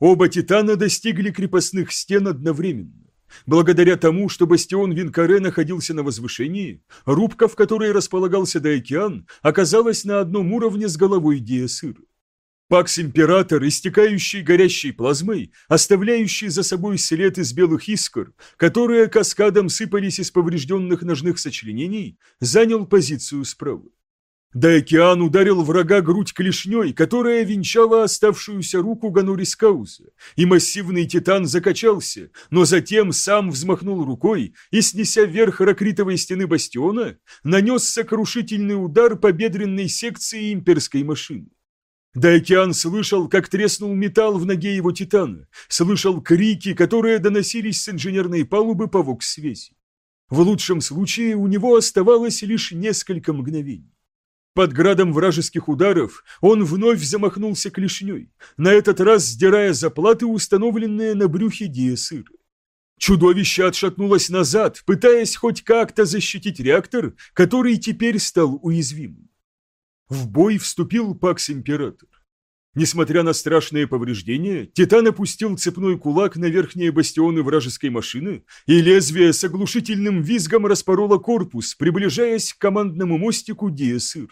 Оба титана достигли крепостных стен одновременно. Благодаря тому, что бастион Винкаре находился на возвышении, рубка, в которой располагался Дайкиан, оказалась на одном уровне с головой Диасыра. Пакс-император, истекающий горящей плазмой, оставляющий за собой след из белых искр, которые каскадом сыпались из поврежденных ножных сочленений, занял позицию справа. Даокеан ударил врага грудь клешней, которая венчала оставшуюся руку Ганурискауза, и массивный титан закачался, но затем сам взмахнул рукой и, снеся вверх ракритовой стены бастиона, нанес сокрушительный удар по бедренной секции имперской машины. Даокеан слышал, как треснул металл в ноге его титана, слышал крики, которые доносились с инженерной палубы по вокс-связи. В лучшем случае у него оставалось лишь несколько мгновений. Под градом вражеских ударов он вновь замахнулся клешней, на этот раз сдирая заплаты, установленные на брюхе Диесыры. Чудовище отшатнулось назад, пытаясь хоть как-то защитить реактор, который теперь стал уязвимым. В бой вступил Пакс-Император. Несмотря на страшные повреждения, Титан опустил цепной кулак на верхние бастионы вражеской машины, и лезвие с оглушительным визгом распороло корпус, приближаясь к командному мостику Диесыр.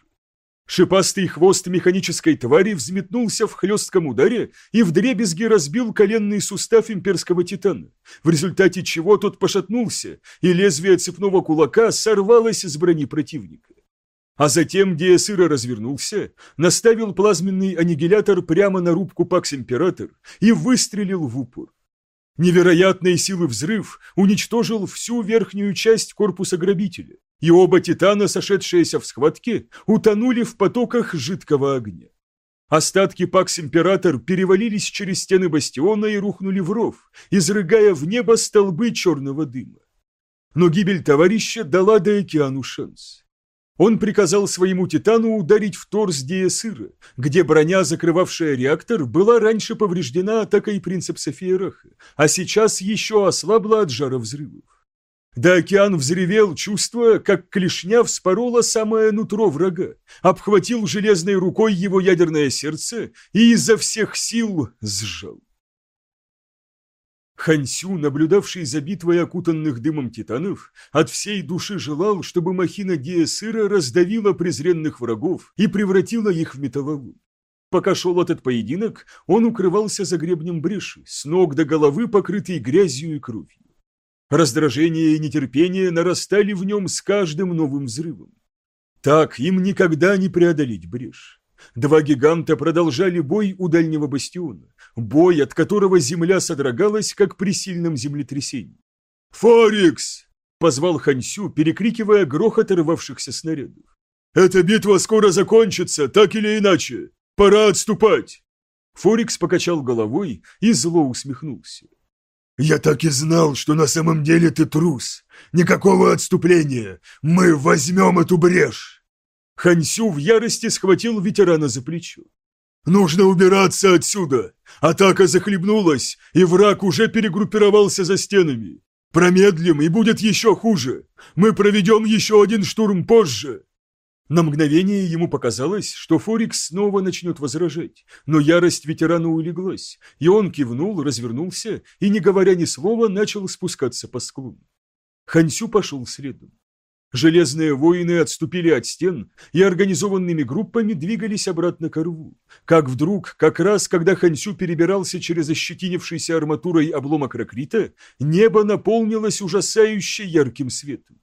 Шипастый хвост механической твари взметнулся в хлестком ударе и вдребезги разбил коленный сустав имперского титана, в результате чего тот пошатнулся, и лезвие цепного кулака сорвалось с брони противника. А затем Диасыра развернулся, наставил плазменный аннигилятор прямо на рубку Пакс-Император и выстрелил в упор. Невероятной силы взрыв уничтожил всю верхнюю часть корпуса грабителя, и оба титана, сошедшиеся в схватке, утонули в потоках жидкого огня. Остатки Пакс-Император перевалились через стены бастиона и рухнули в ров, изрыгая в небо столбы черного дыма. Но гибель товарища дала Деокеану шанс. Он приказал своему титану ударить в торс Диесыра, где броня, закрывавшая реактор, была раньше повреждена атакой принцепса Фейраха, а сейчас еще ослабла от жара взрывов. Да океан взревел, чувствуя, как клешня вспорола самое нутро врага, обхватил железной рукой его ядерное сердце и изо всех сил сжал. Хансю, наблюдавший за битвой окутанных дымом титанов, от всей души желал, чтобы махина Диэсыра раздавила презренных врагов и превратила их в металлолом. Пока шел этот поединок, он укрывался за гребнем бреши, с ног до головы покрытый грязью и кровью. Раздражение и нетерпение нарастали в нем с каждым новым взрывом. Так им никогда не преодолеть брешь. Два гиганта продолжали бой у дальнего бастиона, бой, от которого земля содрогалась, как при сильном землетрясении. «Форикс!» – позвал Хансю, перекрикивая грохот рвавшихся снарядов. Эта битва скоро закончится, так или иначе. Пора отступать!» Форикс покачал головой и зло усмехнулся. «Я так и знал, что на самом деле ты трус. Никакого отступления. Мы возьмем эту брешь!» Хансю в ярости схватил ветерана за плечо. «Нужно убираться отсюда! Атака захлебнулась, и враг уже перегруппировался за стенами. Промедлим, и будет еще хуже. Мы проведем еще один штурм позже!» На мгновение ему показалось, что Форикс снова начнет возражать, но ярость ветерана улеглась, и он кивнул, развернулся и, не говоря ни слова, начал спускаться по склону. Хансю пошел следом. Железные воины отступили от стен и организованными группами двигались обратно к рву. Как вдруг, как раз когда Хансю перебирался через ощетинившийся арматурой обломок ракрита, небо наполнилось ужасающе ярким светом.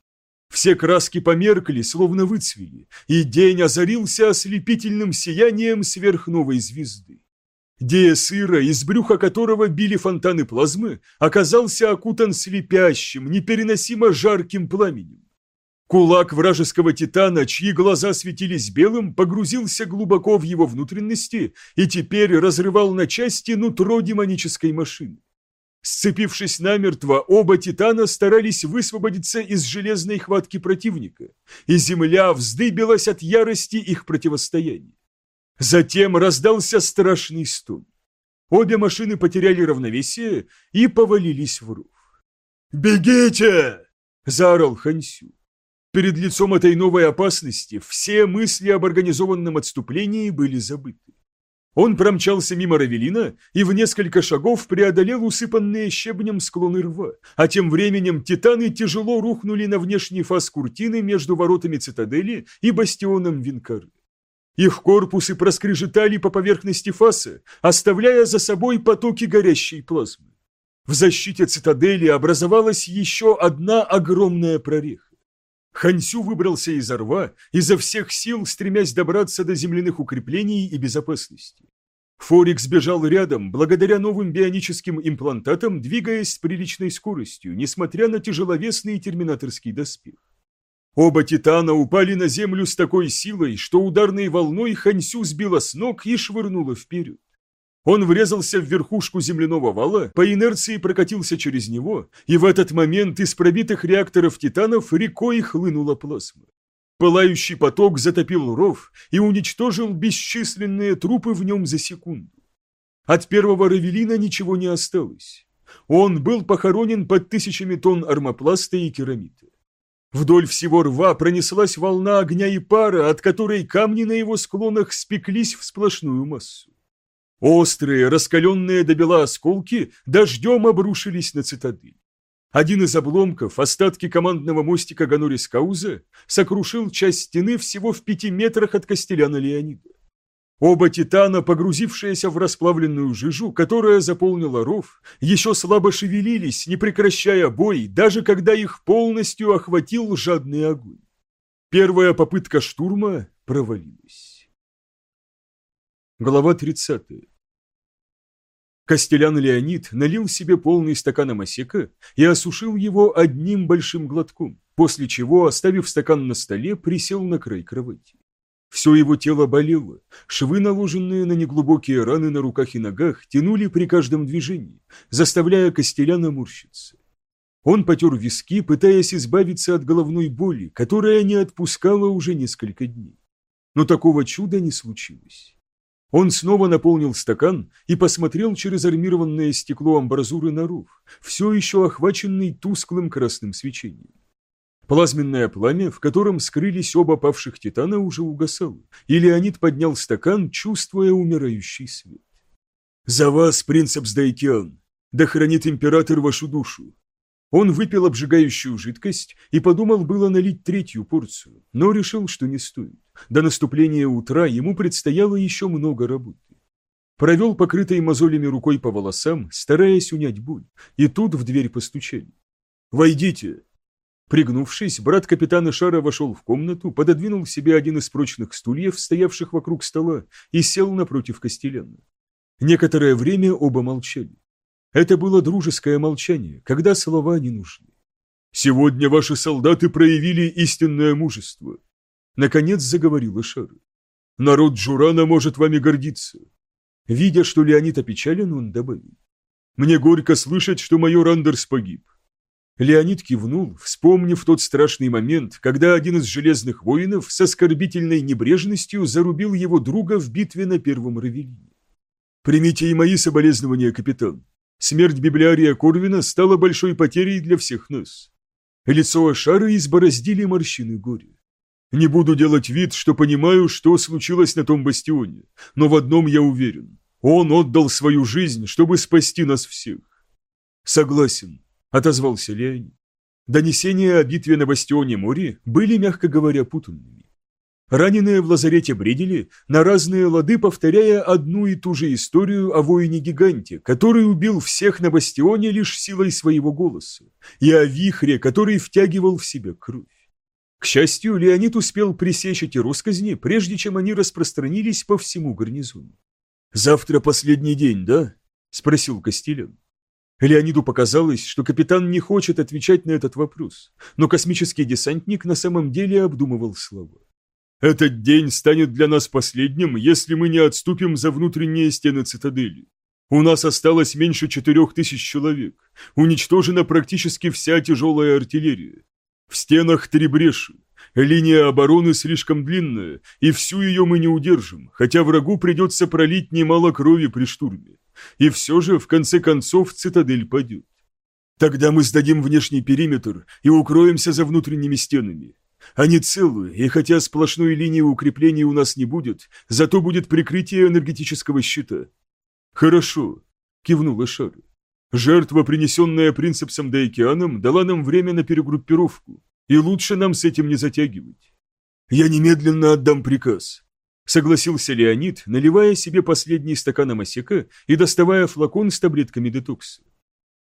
Все краски померкли, словно выцвели, и день озарился ослепительным сиянием сверхновой звезды. Диэсыра, из брюха которого били фонтаны плазмы, оказался окутан слепящим, непереносимо жарким пламенем. Кулак вражеского титана, чьи глаза светились белым, погрузился глубоко в его внутренности и теперь разрывал на части нутро демонической машины. Сцепившись намертво, оба титана старались высвободиться из железной хватки противника, и земля вздыбилась от ярости их противостояния. Затем раздался страшный стон. Обе машины потеряли равновесие и повалились в ров. «Бегите!» – заорал Хансю. Перед лицом этой новой опасности все мысли об организованном отступлении были забыты. Он промчался мимо Равелина и в несколько шагов преодолел усыпанные щебнем склоны рва, а тем временем титаны тяжело рухнули на внешний фас куртины между воротами цитадели и бастионом Винкары. Их корпусы проскрежетали по поверхности фаса, оставляя за собой потоки горящей плазмы. В защите цитадели образовалась еще одна огромная прореха. Хансю выбрался из рва, изо всех сил стремясь добраться до земляных укреплений и безопасности. Форикс бежал рядом, благодаря новым бионическим имплантатам, двигаясь с приличной скоростью, несмотря на тяжеловесный терминаторский доспех. Оба титана упали на землю с такой силой, что ударной волной Хансю сбила с ног и швырнула вперед. Он врезался в верхушку земляного вала, по инерции прокатился через него, и в этот момент из пробитых реакторов титанов рекой хлынула плазма. Пылающий поток затопил ров и уничтожил бесчисленные трупы в нем за секунду. От первого Равелина ничего не осталось. Он был похоронен под тысячами тонн армопласта и керамита. Вдоль всего рва пронеслась волна огня и пара, от которой камни на его склонах спеклись в сплошную массу. Острые, раскаленные до бела осколки дождем обрушились на цитадель. Один из обломков, остатки командного мостика Ганорис Кауза, сокрушил часть стены всего в пяти метрах от Костеляна Леонида. Оба титана, погрузившиеся в расплавленную жижу, которая заполнила ров, еще слабо шевелились, не прекращая бой, даже когда их полностью охватил жадный огонь. Первая попытка штурма провалилась. Глава 30. Костелян Леонид налил себе полный стакан амасека и осушил его одним большим глотком, после чего, оставив стакан на столе, присел на край кровати. Все его тело болело, швы, наложенные на неглубокие раны на руках и ногах, тянули при каждом движении, заставляя Костеляна морщиться. Он потер виски, пытаясь избавиться от головной боли, которая не отпускала уже несколько дней. Но такого чуда не случилось. Он снова наполнил стакан и посмотрел через армированное стекло амбразуры на ров, все еще охваченный тусклым красным свечением. Плазменное пламя, в котором скрылись оба павших титана, уже угасало, и Леонид поднял стакан, чувствуя умирающий свет. «За вас, принцепс Дайкиан! Да хранит император вашу душу!» Он выпил обжигающую жидкость и подумал было налить третью порцию, но решил, что не стоит. До наступления утра ему предстояло еще много работы. Провел покрытой мозолями рукой по волосам, стараясь унять боль, и тут в дверь постучали. «Войдите!» Пригнувшись, брат капитана Шара вошел в комнату, пододвинул себе один из прочных стульев, стоявших вокруг стола, и сел напротив Костеляна. Некоторое время оба молчали. Это было дружеское молчание, когда слова не нужны. «Сегодня ваши солдаты проявили истинное мужество». Наконец заговорил Эшар. Народ Джурана может вами гордиться. Видя, что Леонид опечален, он добавил. Мне горько слышать, что майор Андерс погиб. Леонид кивнул, вспомнив тот страшный момент, когда один из железных воинов с оскорбительной небрежностью зарубил его друга в битве на Первом Равелине. «Примите и мои соболезнования, капитан. Смерть библиария Корвина стала большой потерей для всех нас». Лицо Ашары избороздили морщины горя. «Не буду делать вид, что понимаю, что случилось на том бастионе, но в одном я уверен. Он отдал свою жизнь, чтобы спасти нас всех». «Согласен», — отозвался Леонид. Донесения о битве на бастионе море были, мягко говоря, путанными. Раненые в лазарете бредили, на разные лады повторяя одну и ту же историю о воине-гиганте, который убил всех на бастионе лишь силой своего голоса, и о вихре, который втягивал в себя кровь. К счастью, Леонид успел пресечь эти росказни, прежде чем они распространились по всему гарнизону. «Завтра последний день, да?» – спросил Костелян. Леониду показалось, что капитан не хочет отвечать на этот вопрос, но космический десантник на самом деле обдумывал слова. «Этот день станет для нас последним, если мы не отступим за внутренние стены цитадели. У нас осталось меньше четырех тысяч человек, уничтожена практически вся тяжелая артиллерия. В стенах три бреши, линия обороны слишком длинная, и всю ее мы не удержим, хотя врагу придется пролить немало крови при штурме. И все же, в конце концов, цитадель падет. Тогда мы сдадим внешний периметр и укроемся за внутренними стенами. Они целые, и хотя сплошной линии укреплений у нас не будет, зато будет прикрытие энергетического щита. Хорошо, кивнула Шар. Жертва, принесенная принципсом да океаном, дала нам время на перегруппировку, и лучше нам с этим не затягивать. Я немедленно отдам приказ. Согласился Леонид, наливая себе последний стакан амасека и доставая флакон с таблетками детокса.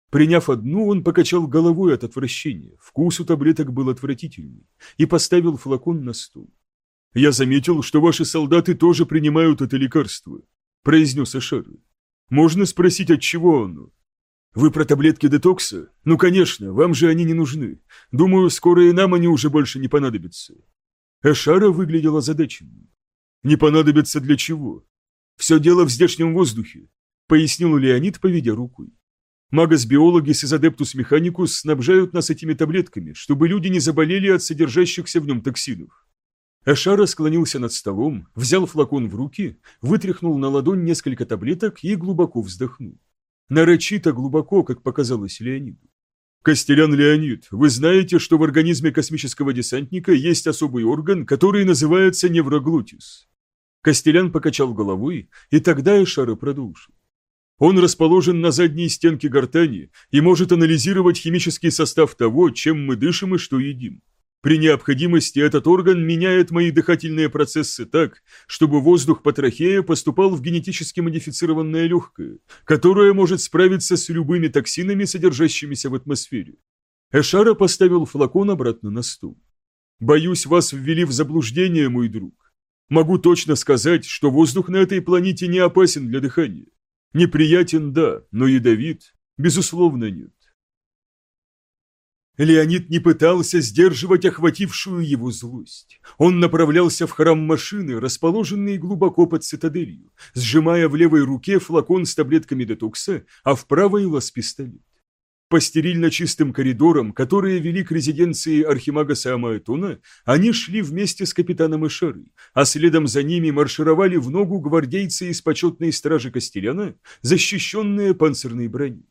Приняв одну, он покачал головой от отвращения, вкус у таблеток был отвратительный, и поставил флакон на стол. «Я заметил, что ваши солдаты тоже принимают это лекарство», – произнес Ашар. «Можно спросить, от чего оно?» «Вы про таблетки детокса? Ну, конечно, вам же они не нужны. Думаю, скоро и нам они уже больше не понадобятся». Эшара выглядела озадаченным. Не понадобится для чего? Все дело в здешнем воздухе, пояснил Леонид, поведя рукой. Магас-биологи с Изадептус Механикус снабжают нас этими таблетками, чтобы люди не заболели от содержащихся в нем токсинов. Ашара склонился над столом, взял флакон в руки, вытряхнул на ладонь несколько таблеток и глубоко вздохнул. Нарочито глубоко, как показалось Леониду. Костелян Леонид, вы знаете, что в организме космического десантника есть особый орган, который называется невроглутис. Костелян покачал головой, и тогда Эшара продолжил. Он расположен на задней стенке гортани и может анализировать химический состав того, чем мы дышим и что едим. При необходимости этот орган меняет мои дыхательные процессы так, чтобы воздух по трахее поступал в генетически модифицированное легкое, которое может справиться с любыми токсинами, содержащимися в атмосфере. Эшара поставил флакон обратно на стол. «Боюсь, вас ввели в заблуждение, мой друг. Могу точно сказать, что воздух на этой планете не опасен для дыхания. Неприятен, да, но ядовит, безусловно, нет. Леонид не пытался сдерживать охватившую его злость. Он направлялся в храм машины, расположенный глубоко под цитаделью, сжимая в левой руке флакон с таблетками детокса, а в правой лаз-пистолет. По стерильно чистым коридорам, которые вели к резиденции архимага Саамаэтона, они шли вместе с капитаном Эшарой, а следом за ними маршировали в ногу гвардейцы из почетной стражи Костеляна, защищенные панцирной броней.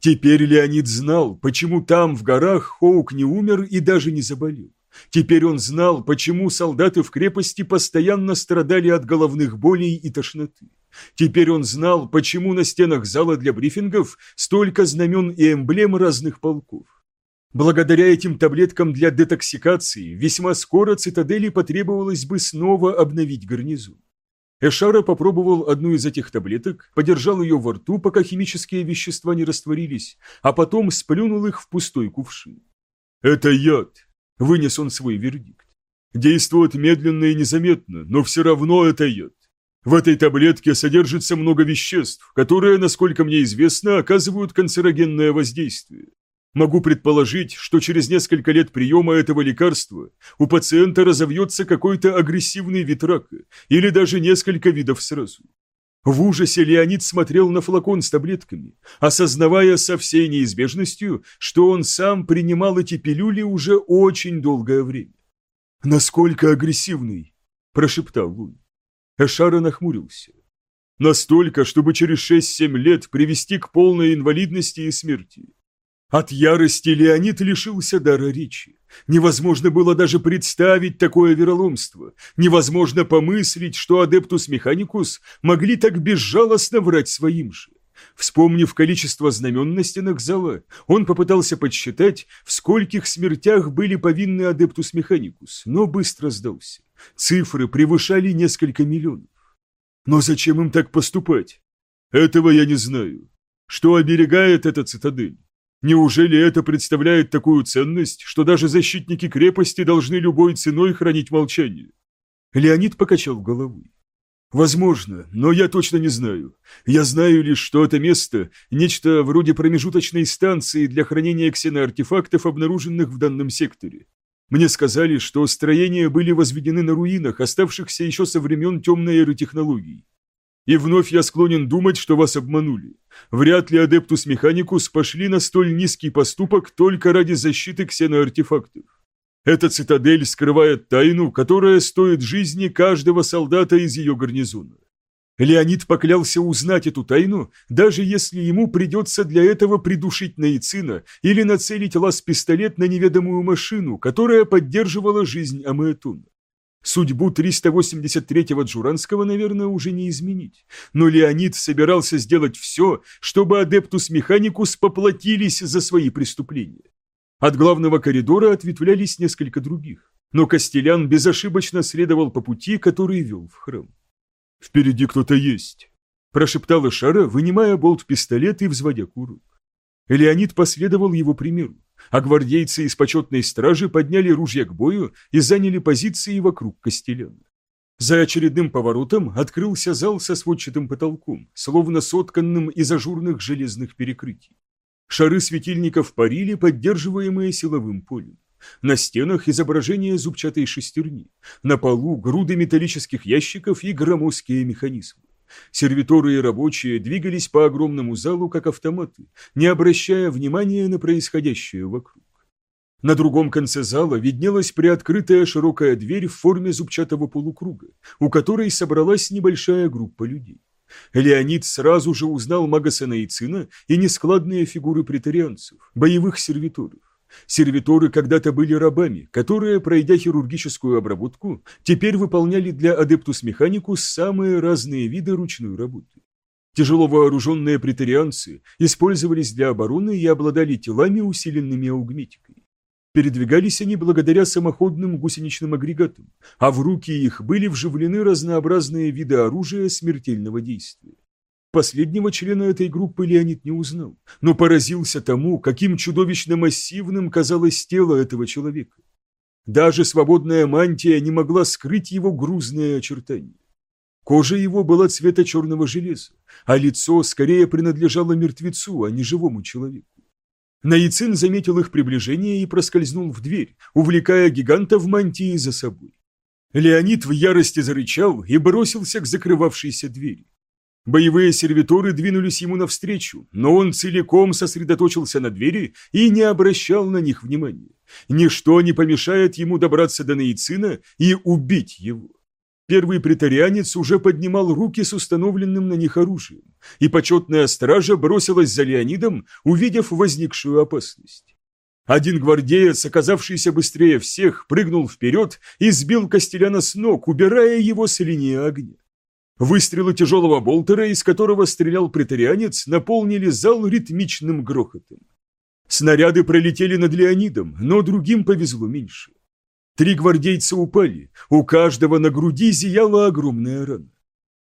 Теперь Леонид знал, почему там, в горах, Хоук не умер и даже не заболел. Теперь он знал, почему солдаты в крепости постоянно страдали от головных болей и тошноты. Теперь он знал, почему на стенах зала для брифингов столько знамен и эмблем разных полков. Благодаря этим таблеткам для детоксикации весьма скоро цитадели потребовалось бы снова обновить гарнизон. Эшара попробовал одну из этих таблеток, подержал ее во рту, пока химические вещества не растворились, а потом сплюнул их в пустой кувшин. «Это яд», — вынес он свой вердикт. «Действует медленно и незаметно, но все равно это яд. В этой таблетке содержится много веществ, которые, насколько мне известно, оказывают канцерогенное воздействие. Могу предположить, что через несколько лет приема этого лекарства у пациента разовьется какой-то агрессивный вид рака или даже несколько видов сразу. В ужасе Леонид смотрел на флакон с таблетками, осознавая со всей неизбежностью, что он сам принимал эти пилюли уже очень долгое время. «Насколько агрессивный?» – прошептал он. Эшара нахмурился. «Настолько, чтобы через 6-7 лет привести к полной инвалидности и смерти. От ярости Леонид лишился дара речи. Невозможно было даже представить такое вероломство. Невозможно помыслить, что Адептус Механикус могли так безжалостно врать своим же. Вспомнив количество знамен на стенах зала, он попытался подсчитать, в скольких смертях были повинны Адептус Механикус, но быстро сдался. Цифры превышали несколько миллионов. Но зачем им так поступать? Этого я не знаю. Что оберегает эта цитадель? Неужели это представляет такую ценность, что даже защитники крепости должны любой ценой хранить молчание? Леонид покачал головой. Возможно, но я точно не знаю. Я знаю лишь, что это место – нечто вроде промежуточной станции для хранения ксеноартефактов, обнаруженных в данном секторе. Мне сказали, что строения были возведены на руинах, оставшихся еще со времен темной эры технологий. И вновь я склонен думать, что вас обманули. Вряд ли Адептус Механикус пошли на столь низкий поступок только ради защиты ксеноартефактов. Эта цитадель скрывает тайну, которая стоит жизни каждого солдата из ее гарнизона. Леонид поклялся узнать эту тайну, даже если ему придется для этого придушить Наицина или нацелить лаз-пистолет на неведомую машину, которая поддерживала жизнь Амаэтуна. Судьбу 383-го Джуранского, наверное, уже не изменить. Но Леонид собирался сделать все, чтобы Адептус Механикус поплатились за свои преступления. От главного коридора ответвлялись несколько других, но Костелян безошибочно следовал по пути, который вел в храм. «Впереди кто-то есть», – прошептал Ишара, вынимая болт-пистолет и взводя курок. Леонид последовал его примеру а гвардейцы из почетной стражи подняли ружья к бою и заняли позиции вокруг Костеляна. За очередным поворотом открылся зал со сводчатым потолком, словно сотканным из ажурных железных перекрытий. Шары светильников парили, поддерживаемые силовым полем. На стенах изображение зубчатой шестерни, на полу груды металлических ящиков и громоздкие механизмы. Сервиторы и рабочие двигались по огромному залу, как автоматы, не обращая внимания на происходящее вокруг. На другом конце зала виднелась приоткрытая широкая дверь в форме зубчатого полукруга, у которой собралась небольшая группа людей. Леонид сразу же узнал мага Санаицина и нескладные фигуры претарианцев, боевых сервиторов. Сервиторы когда-то были рабами, которые, пройдя хирургическую обработку, теперь выполняли для Адептус Механикус самые разные виды ручной работы. Тяжело вооруженные претарианцы использовались для обороны и обладали телами, усиленными аугметикой. Передвигались они благодаря самоходным гусеничным агрегатам, а в руки их были вживлены разнообразные виды оружия смертельного действия. Последнего члена этой группы Леонид не узнал, но поразился тому, каким чудовищно массивным казалось тело этого человека. Даже свободная мантия не могла скрыть его грузные очертания. Кожа его была цвета черного железа, а лицо скорее принадлежало мертвецу, а не живому человеку. Наицин заметил их приближение и проскользнул в дверь, увлекая гиганта в мантии за собой. Леонид в ярости зарычал и бросился к закрывавшейся двери. Боевые сервиторы двинулись ему навстречу, но он целиком сосредоточился на двери и не обращал на них внимания. Ничто не помешает ему добраться до Наицина и убить его. Первый претарианец уже поднимал руки с установленным на них оружием, и почетная стража бросилась за Леонидом, увидев возникшую опасность. Один гвардеец, оказавшийся быстрее всех, прыгнул вперед и сбил Костеляна с ног, убирая его с линии огня. Выстрелы тяжелого болтера, из которого стрелял претарианец, наполнили зал ритмичным грохотом. Снаряды пролетели над Леонидом, но другим повезло меньше. Три гвардейца упали, у каждого на груди зияла огромная рана.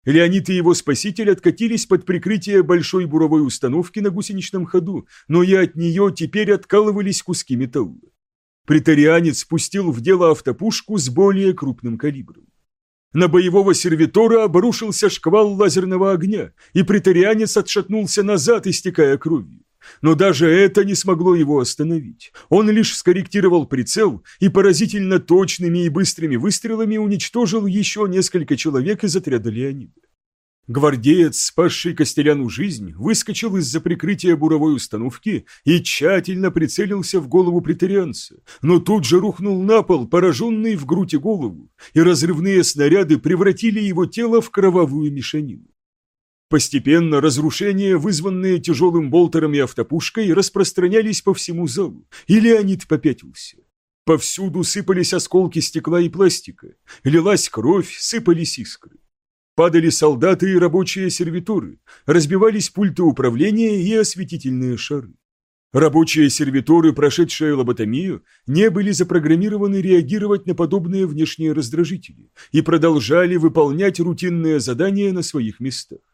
Леонид и его спаситель откатились под прикрытие большой буровой установки на гусеничном ходу, но и от нее теперь откалывались куски металла. Притарианец спустил в дело автопушку с более крупным калибром. На боевого сервитора обрушился шквал лазерного огня, и притарианец отшатнулся назад, истекая кровью. Но даже это не смогло его остановить. Он лишь скорректировал прицел и поразительно точными и быстрыми выстрелами уничтожил еще несколько человек из отряда Леонида. Гвардеец, спасший Костеляну жизнь, выскочил из-за прикрытия буровой установки и тщательно прицелился в голову претарианца, но тут же рухнул на пол, пораженный в грудь и голову, и разрывные снаряды превратили его тело в кровавую мешанину. Постепенно разрушения, вызванные тяжелым болтером и автопушкой, распространялись по всему залу, и Леонид попятился. Повсюду сыпались осколки стекла и пластика, лилась кровь, сыпались искры. Падали солдаты и рабочие сервитуры, разбивались пульты управления и осветительные шары. Рабочие сервиторы, прошедшие лоботомию, не были запрограммированы реагировать на подобные внешние раздражители и продолжали выполнять рутинные задания на своих местах.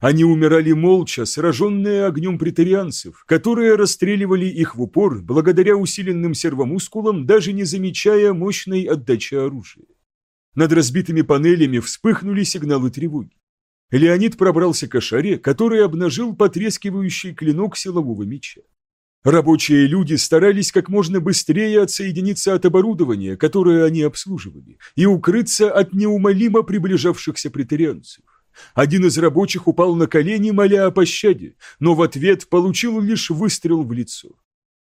Они умирали молча, сраженные огнем претарианцев, которые расстреливали их в упор благодаря усиленным сервомускулам, даже не замечая мощной отдачи оружия. Над разбитыми панелями вспыхнули сигналы тревоги. Леонид пробрался к Ашаре, который обнажил потрескивающий клинок силового меча. Рабочие люди старались как можно быстрее отсоединиться от оборудования, которое они обслуживали, и укрыться от неумолимо приближавшихся претарианцев. Один из рабочих упал на колени, моля о пощаде, но в ответ получил лишь выстрел в лицо.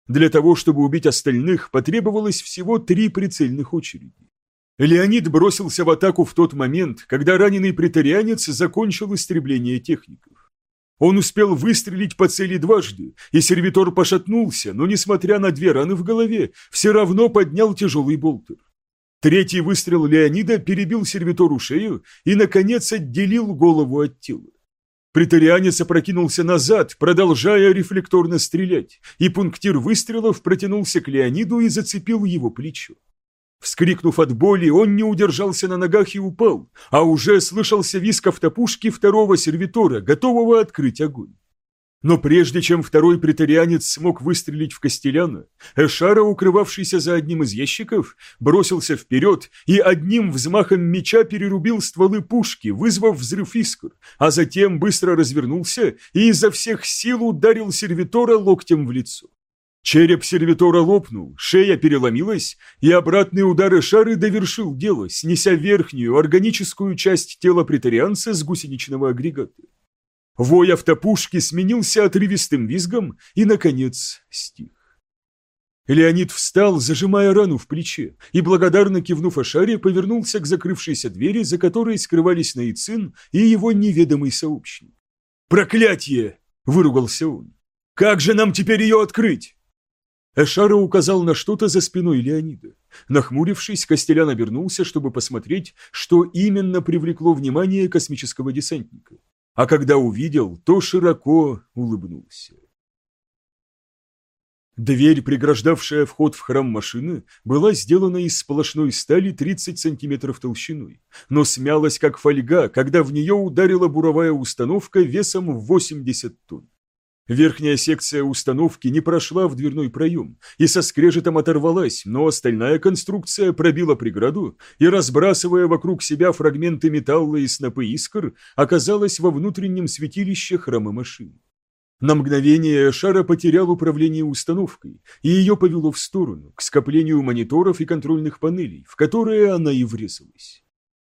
Для того, чтобы убить остальных, потребовалось всего три прицельных очереди. Леонид бросился в атаку в тот момент, когда раненый претарианец закончил истребление техников. Он успел выстрелить по цели дважды, и сервитор пошатнулся, но, несмотря на две раны в голове, все равно поднял тяжелый болтер. Третий выстрел Леонида перебил сервитору шею и, наконец, отделил голову от тела. Притарианец опрокинулся назад, продолжая рефлекторно стрелять, и пунктир выстрелов протянулся к Леониду и зацепил его плечо. Вскрикнув от боли, он не удержался на ногах и упал, а уже слышался виск автопушки второго сервитора, готового открыть огонь. Но прежде чем второй претарианец смог выстрелить в Костеляна, Эшара, укрывавшийся за одним из ящиков, бросился вперед и одним взмахом меча перерубил стволы пушки, вызвав взрыв искр, а затем быстро развернулся и изо всех сил ударил сервитора локтем в лицо. Череп сервитора лопнул, шея переломилась, и обратный удар Эшары довершил дело, снеся верхнюю органическую часть тела претарианца с гусеничного агрегата. Вой автопушки сменился отрывистым визгом и, наконец, стих. Леонид встал, зажимая рану в плече, и, благодарно кивнув Ашаре, повернулся к закрывшейся двери, за которой скрывались Наицин и его неведомый сообщник. «Проклятие!» – выругался он. «Как же нам теперь ее открыть?» Эшара указал на что-то за спиной Леонида. Нахмурившись, Костелян обернулся, чтобы посмотреть, что именно привлекло внимание космического десантника. А когда увидел, то широко улыбнулся. Дверь, преграждавшая вход в храм машины, была сделана из сплошной стали 30 сантиметров толщиной, но смялась как фольга, когда в нее ударила буровая установка весом в 80 тонн. Верхняя секция установки не прошла в дверной проем и со скрежетом оторвалась, но остальная конструкция пробила преграду и, разбрасывая вокруг себя фрагменты металла и снопы искр, оказалась во внутреннем святилище храма машин. На мгновение Шара потерял управление установкой, и ее повело в сторону, к скоплению мониторов и контрольных панелей, в которые она и врезалась.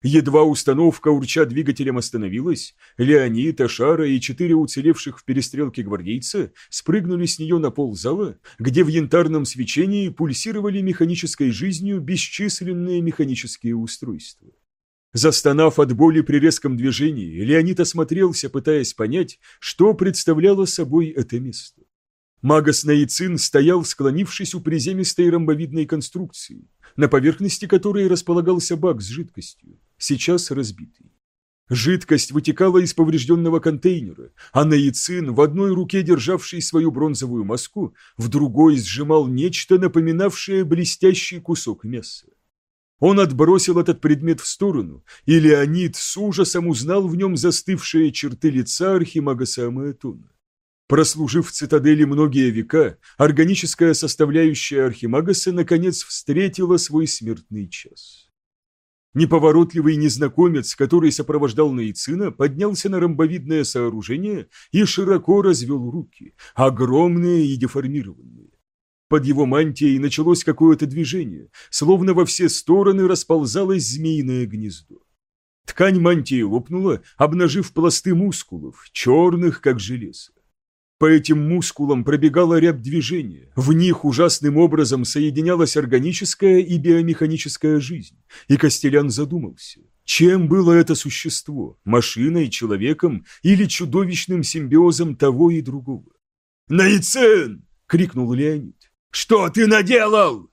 Едва установка урча двигателем остановилась, Леонид, Ашара и четыре уцелевших в перестрелке гвардейца спрыгнули с нее на пол зала, где в янтарном свечении пульсировали механической жизнью бесчисленные механические устройства. Застонав от боли при резком движении, Леонид осмотрелся, пытаясь понять, что представляло собой это место. Магас Наицин стоял, склонившись у приземистой ромбовидной конструкции, на поверхности которой располагался бак с жидкостью сейчас разбитый. Жидкость вытекала из поврежденного контейнера, а Наицин, в одной руке державший свою бронзовую маску, в другой сжимал нечто, напоминавшее блестящий кусок мяса. Он отбросил этот предмет в сторону, и Леонид с ужасом узнал в нем застывшие черты лица Архимагаса Амаэтона. Прослужив в цитадели многие века, органическая составляющая Архимагаса наконец встретила свой смертный час. Неповоротливый незнакомец, который сопровождал Наицина, поднялся на ромбовидное сооружение и широко развел руки, огромные и деформированные. Под его мантией началось какое-то движение, словно во все стороны расползалось змеиное гнездо. Ткань мантии лопнула, обнажив пласты мускулов, черных, как железо. По этим мускулам пробегала рябь движения, в них ужасным образом соединялась органическая и биомеханическая жизнь, и Костелян задумался, чем было это существо, машиной, человеком или чудовищным симбиозом того и другого. «Наицен!» — крикнул Леонид. «Что ты наделал?»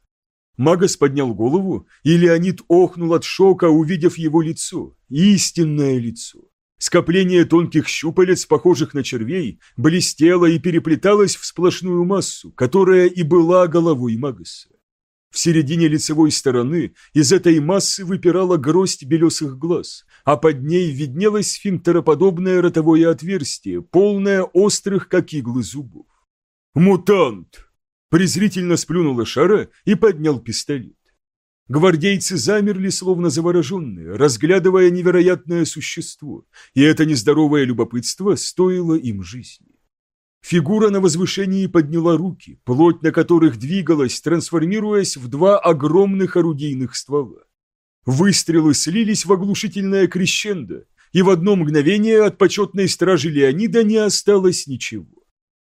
Магас поднял голову, и Леонид охнул от шока, увидев его лицо, истинное лицо. Скопление тонких щупалец, похожих на червей, блестело и переплеталось в сплошную массу, которая и была головой Магаса. В середине лицевой стороны из этой массы выпирала гроздь белесых глаз, а под ней виднелось сфинктероподобное ротовое отверстие, полное острых, как иглы зубов. «Мутант!» презрительно сплюнула Шара и поднял пистолет. Гвардейцы замерли, словно завороженные, разглядывая невероятное существо, и это нездоровое любопытство стоило им жизни. Фигура на возвышении подняла руки, плоть на которых двигалась, трансформируясь в два огромных орудийных ствола. Выстрелы слились в оглушительное крещендо, и в одно мгновение от почетной стражи Леонида не осталось ничего.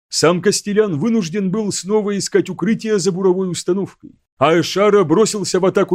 Сам Костелян вынужден был снова искать укрытие за буровой установкой, а Эшара бросился в атаку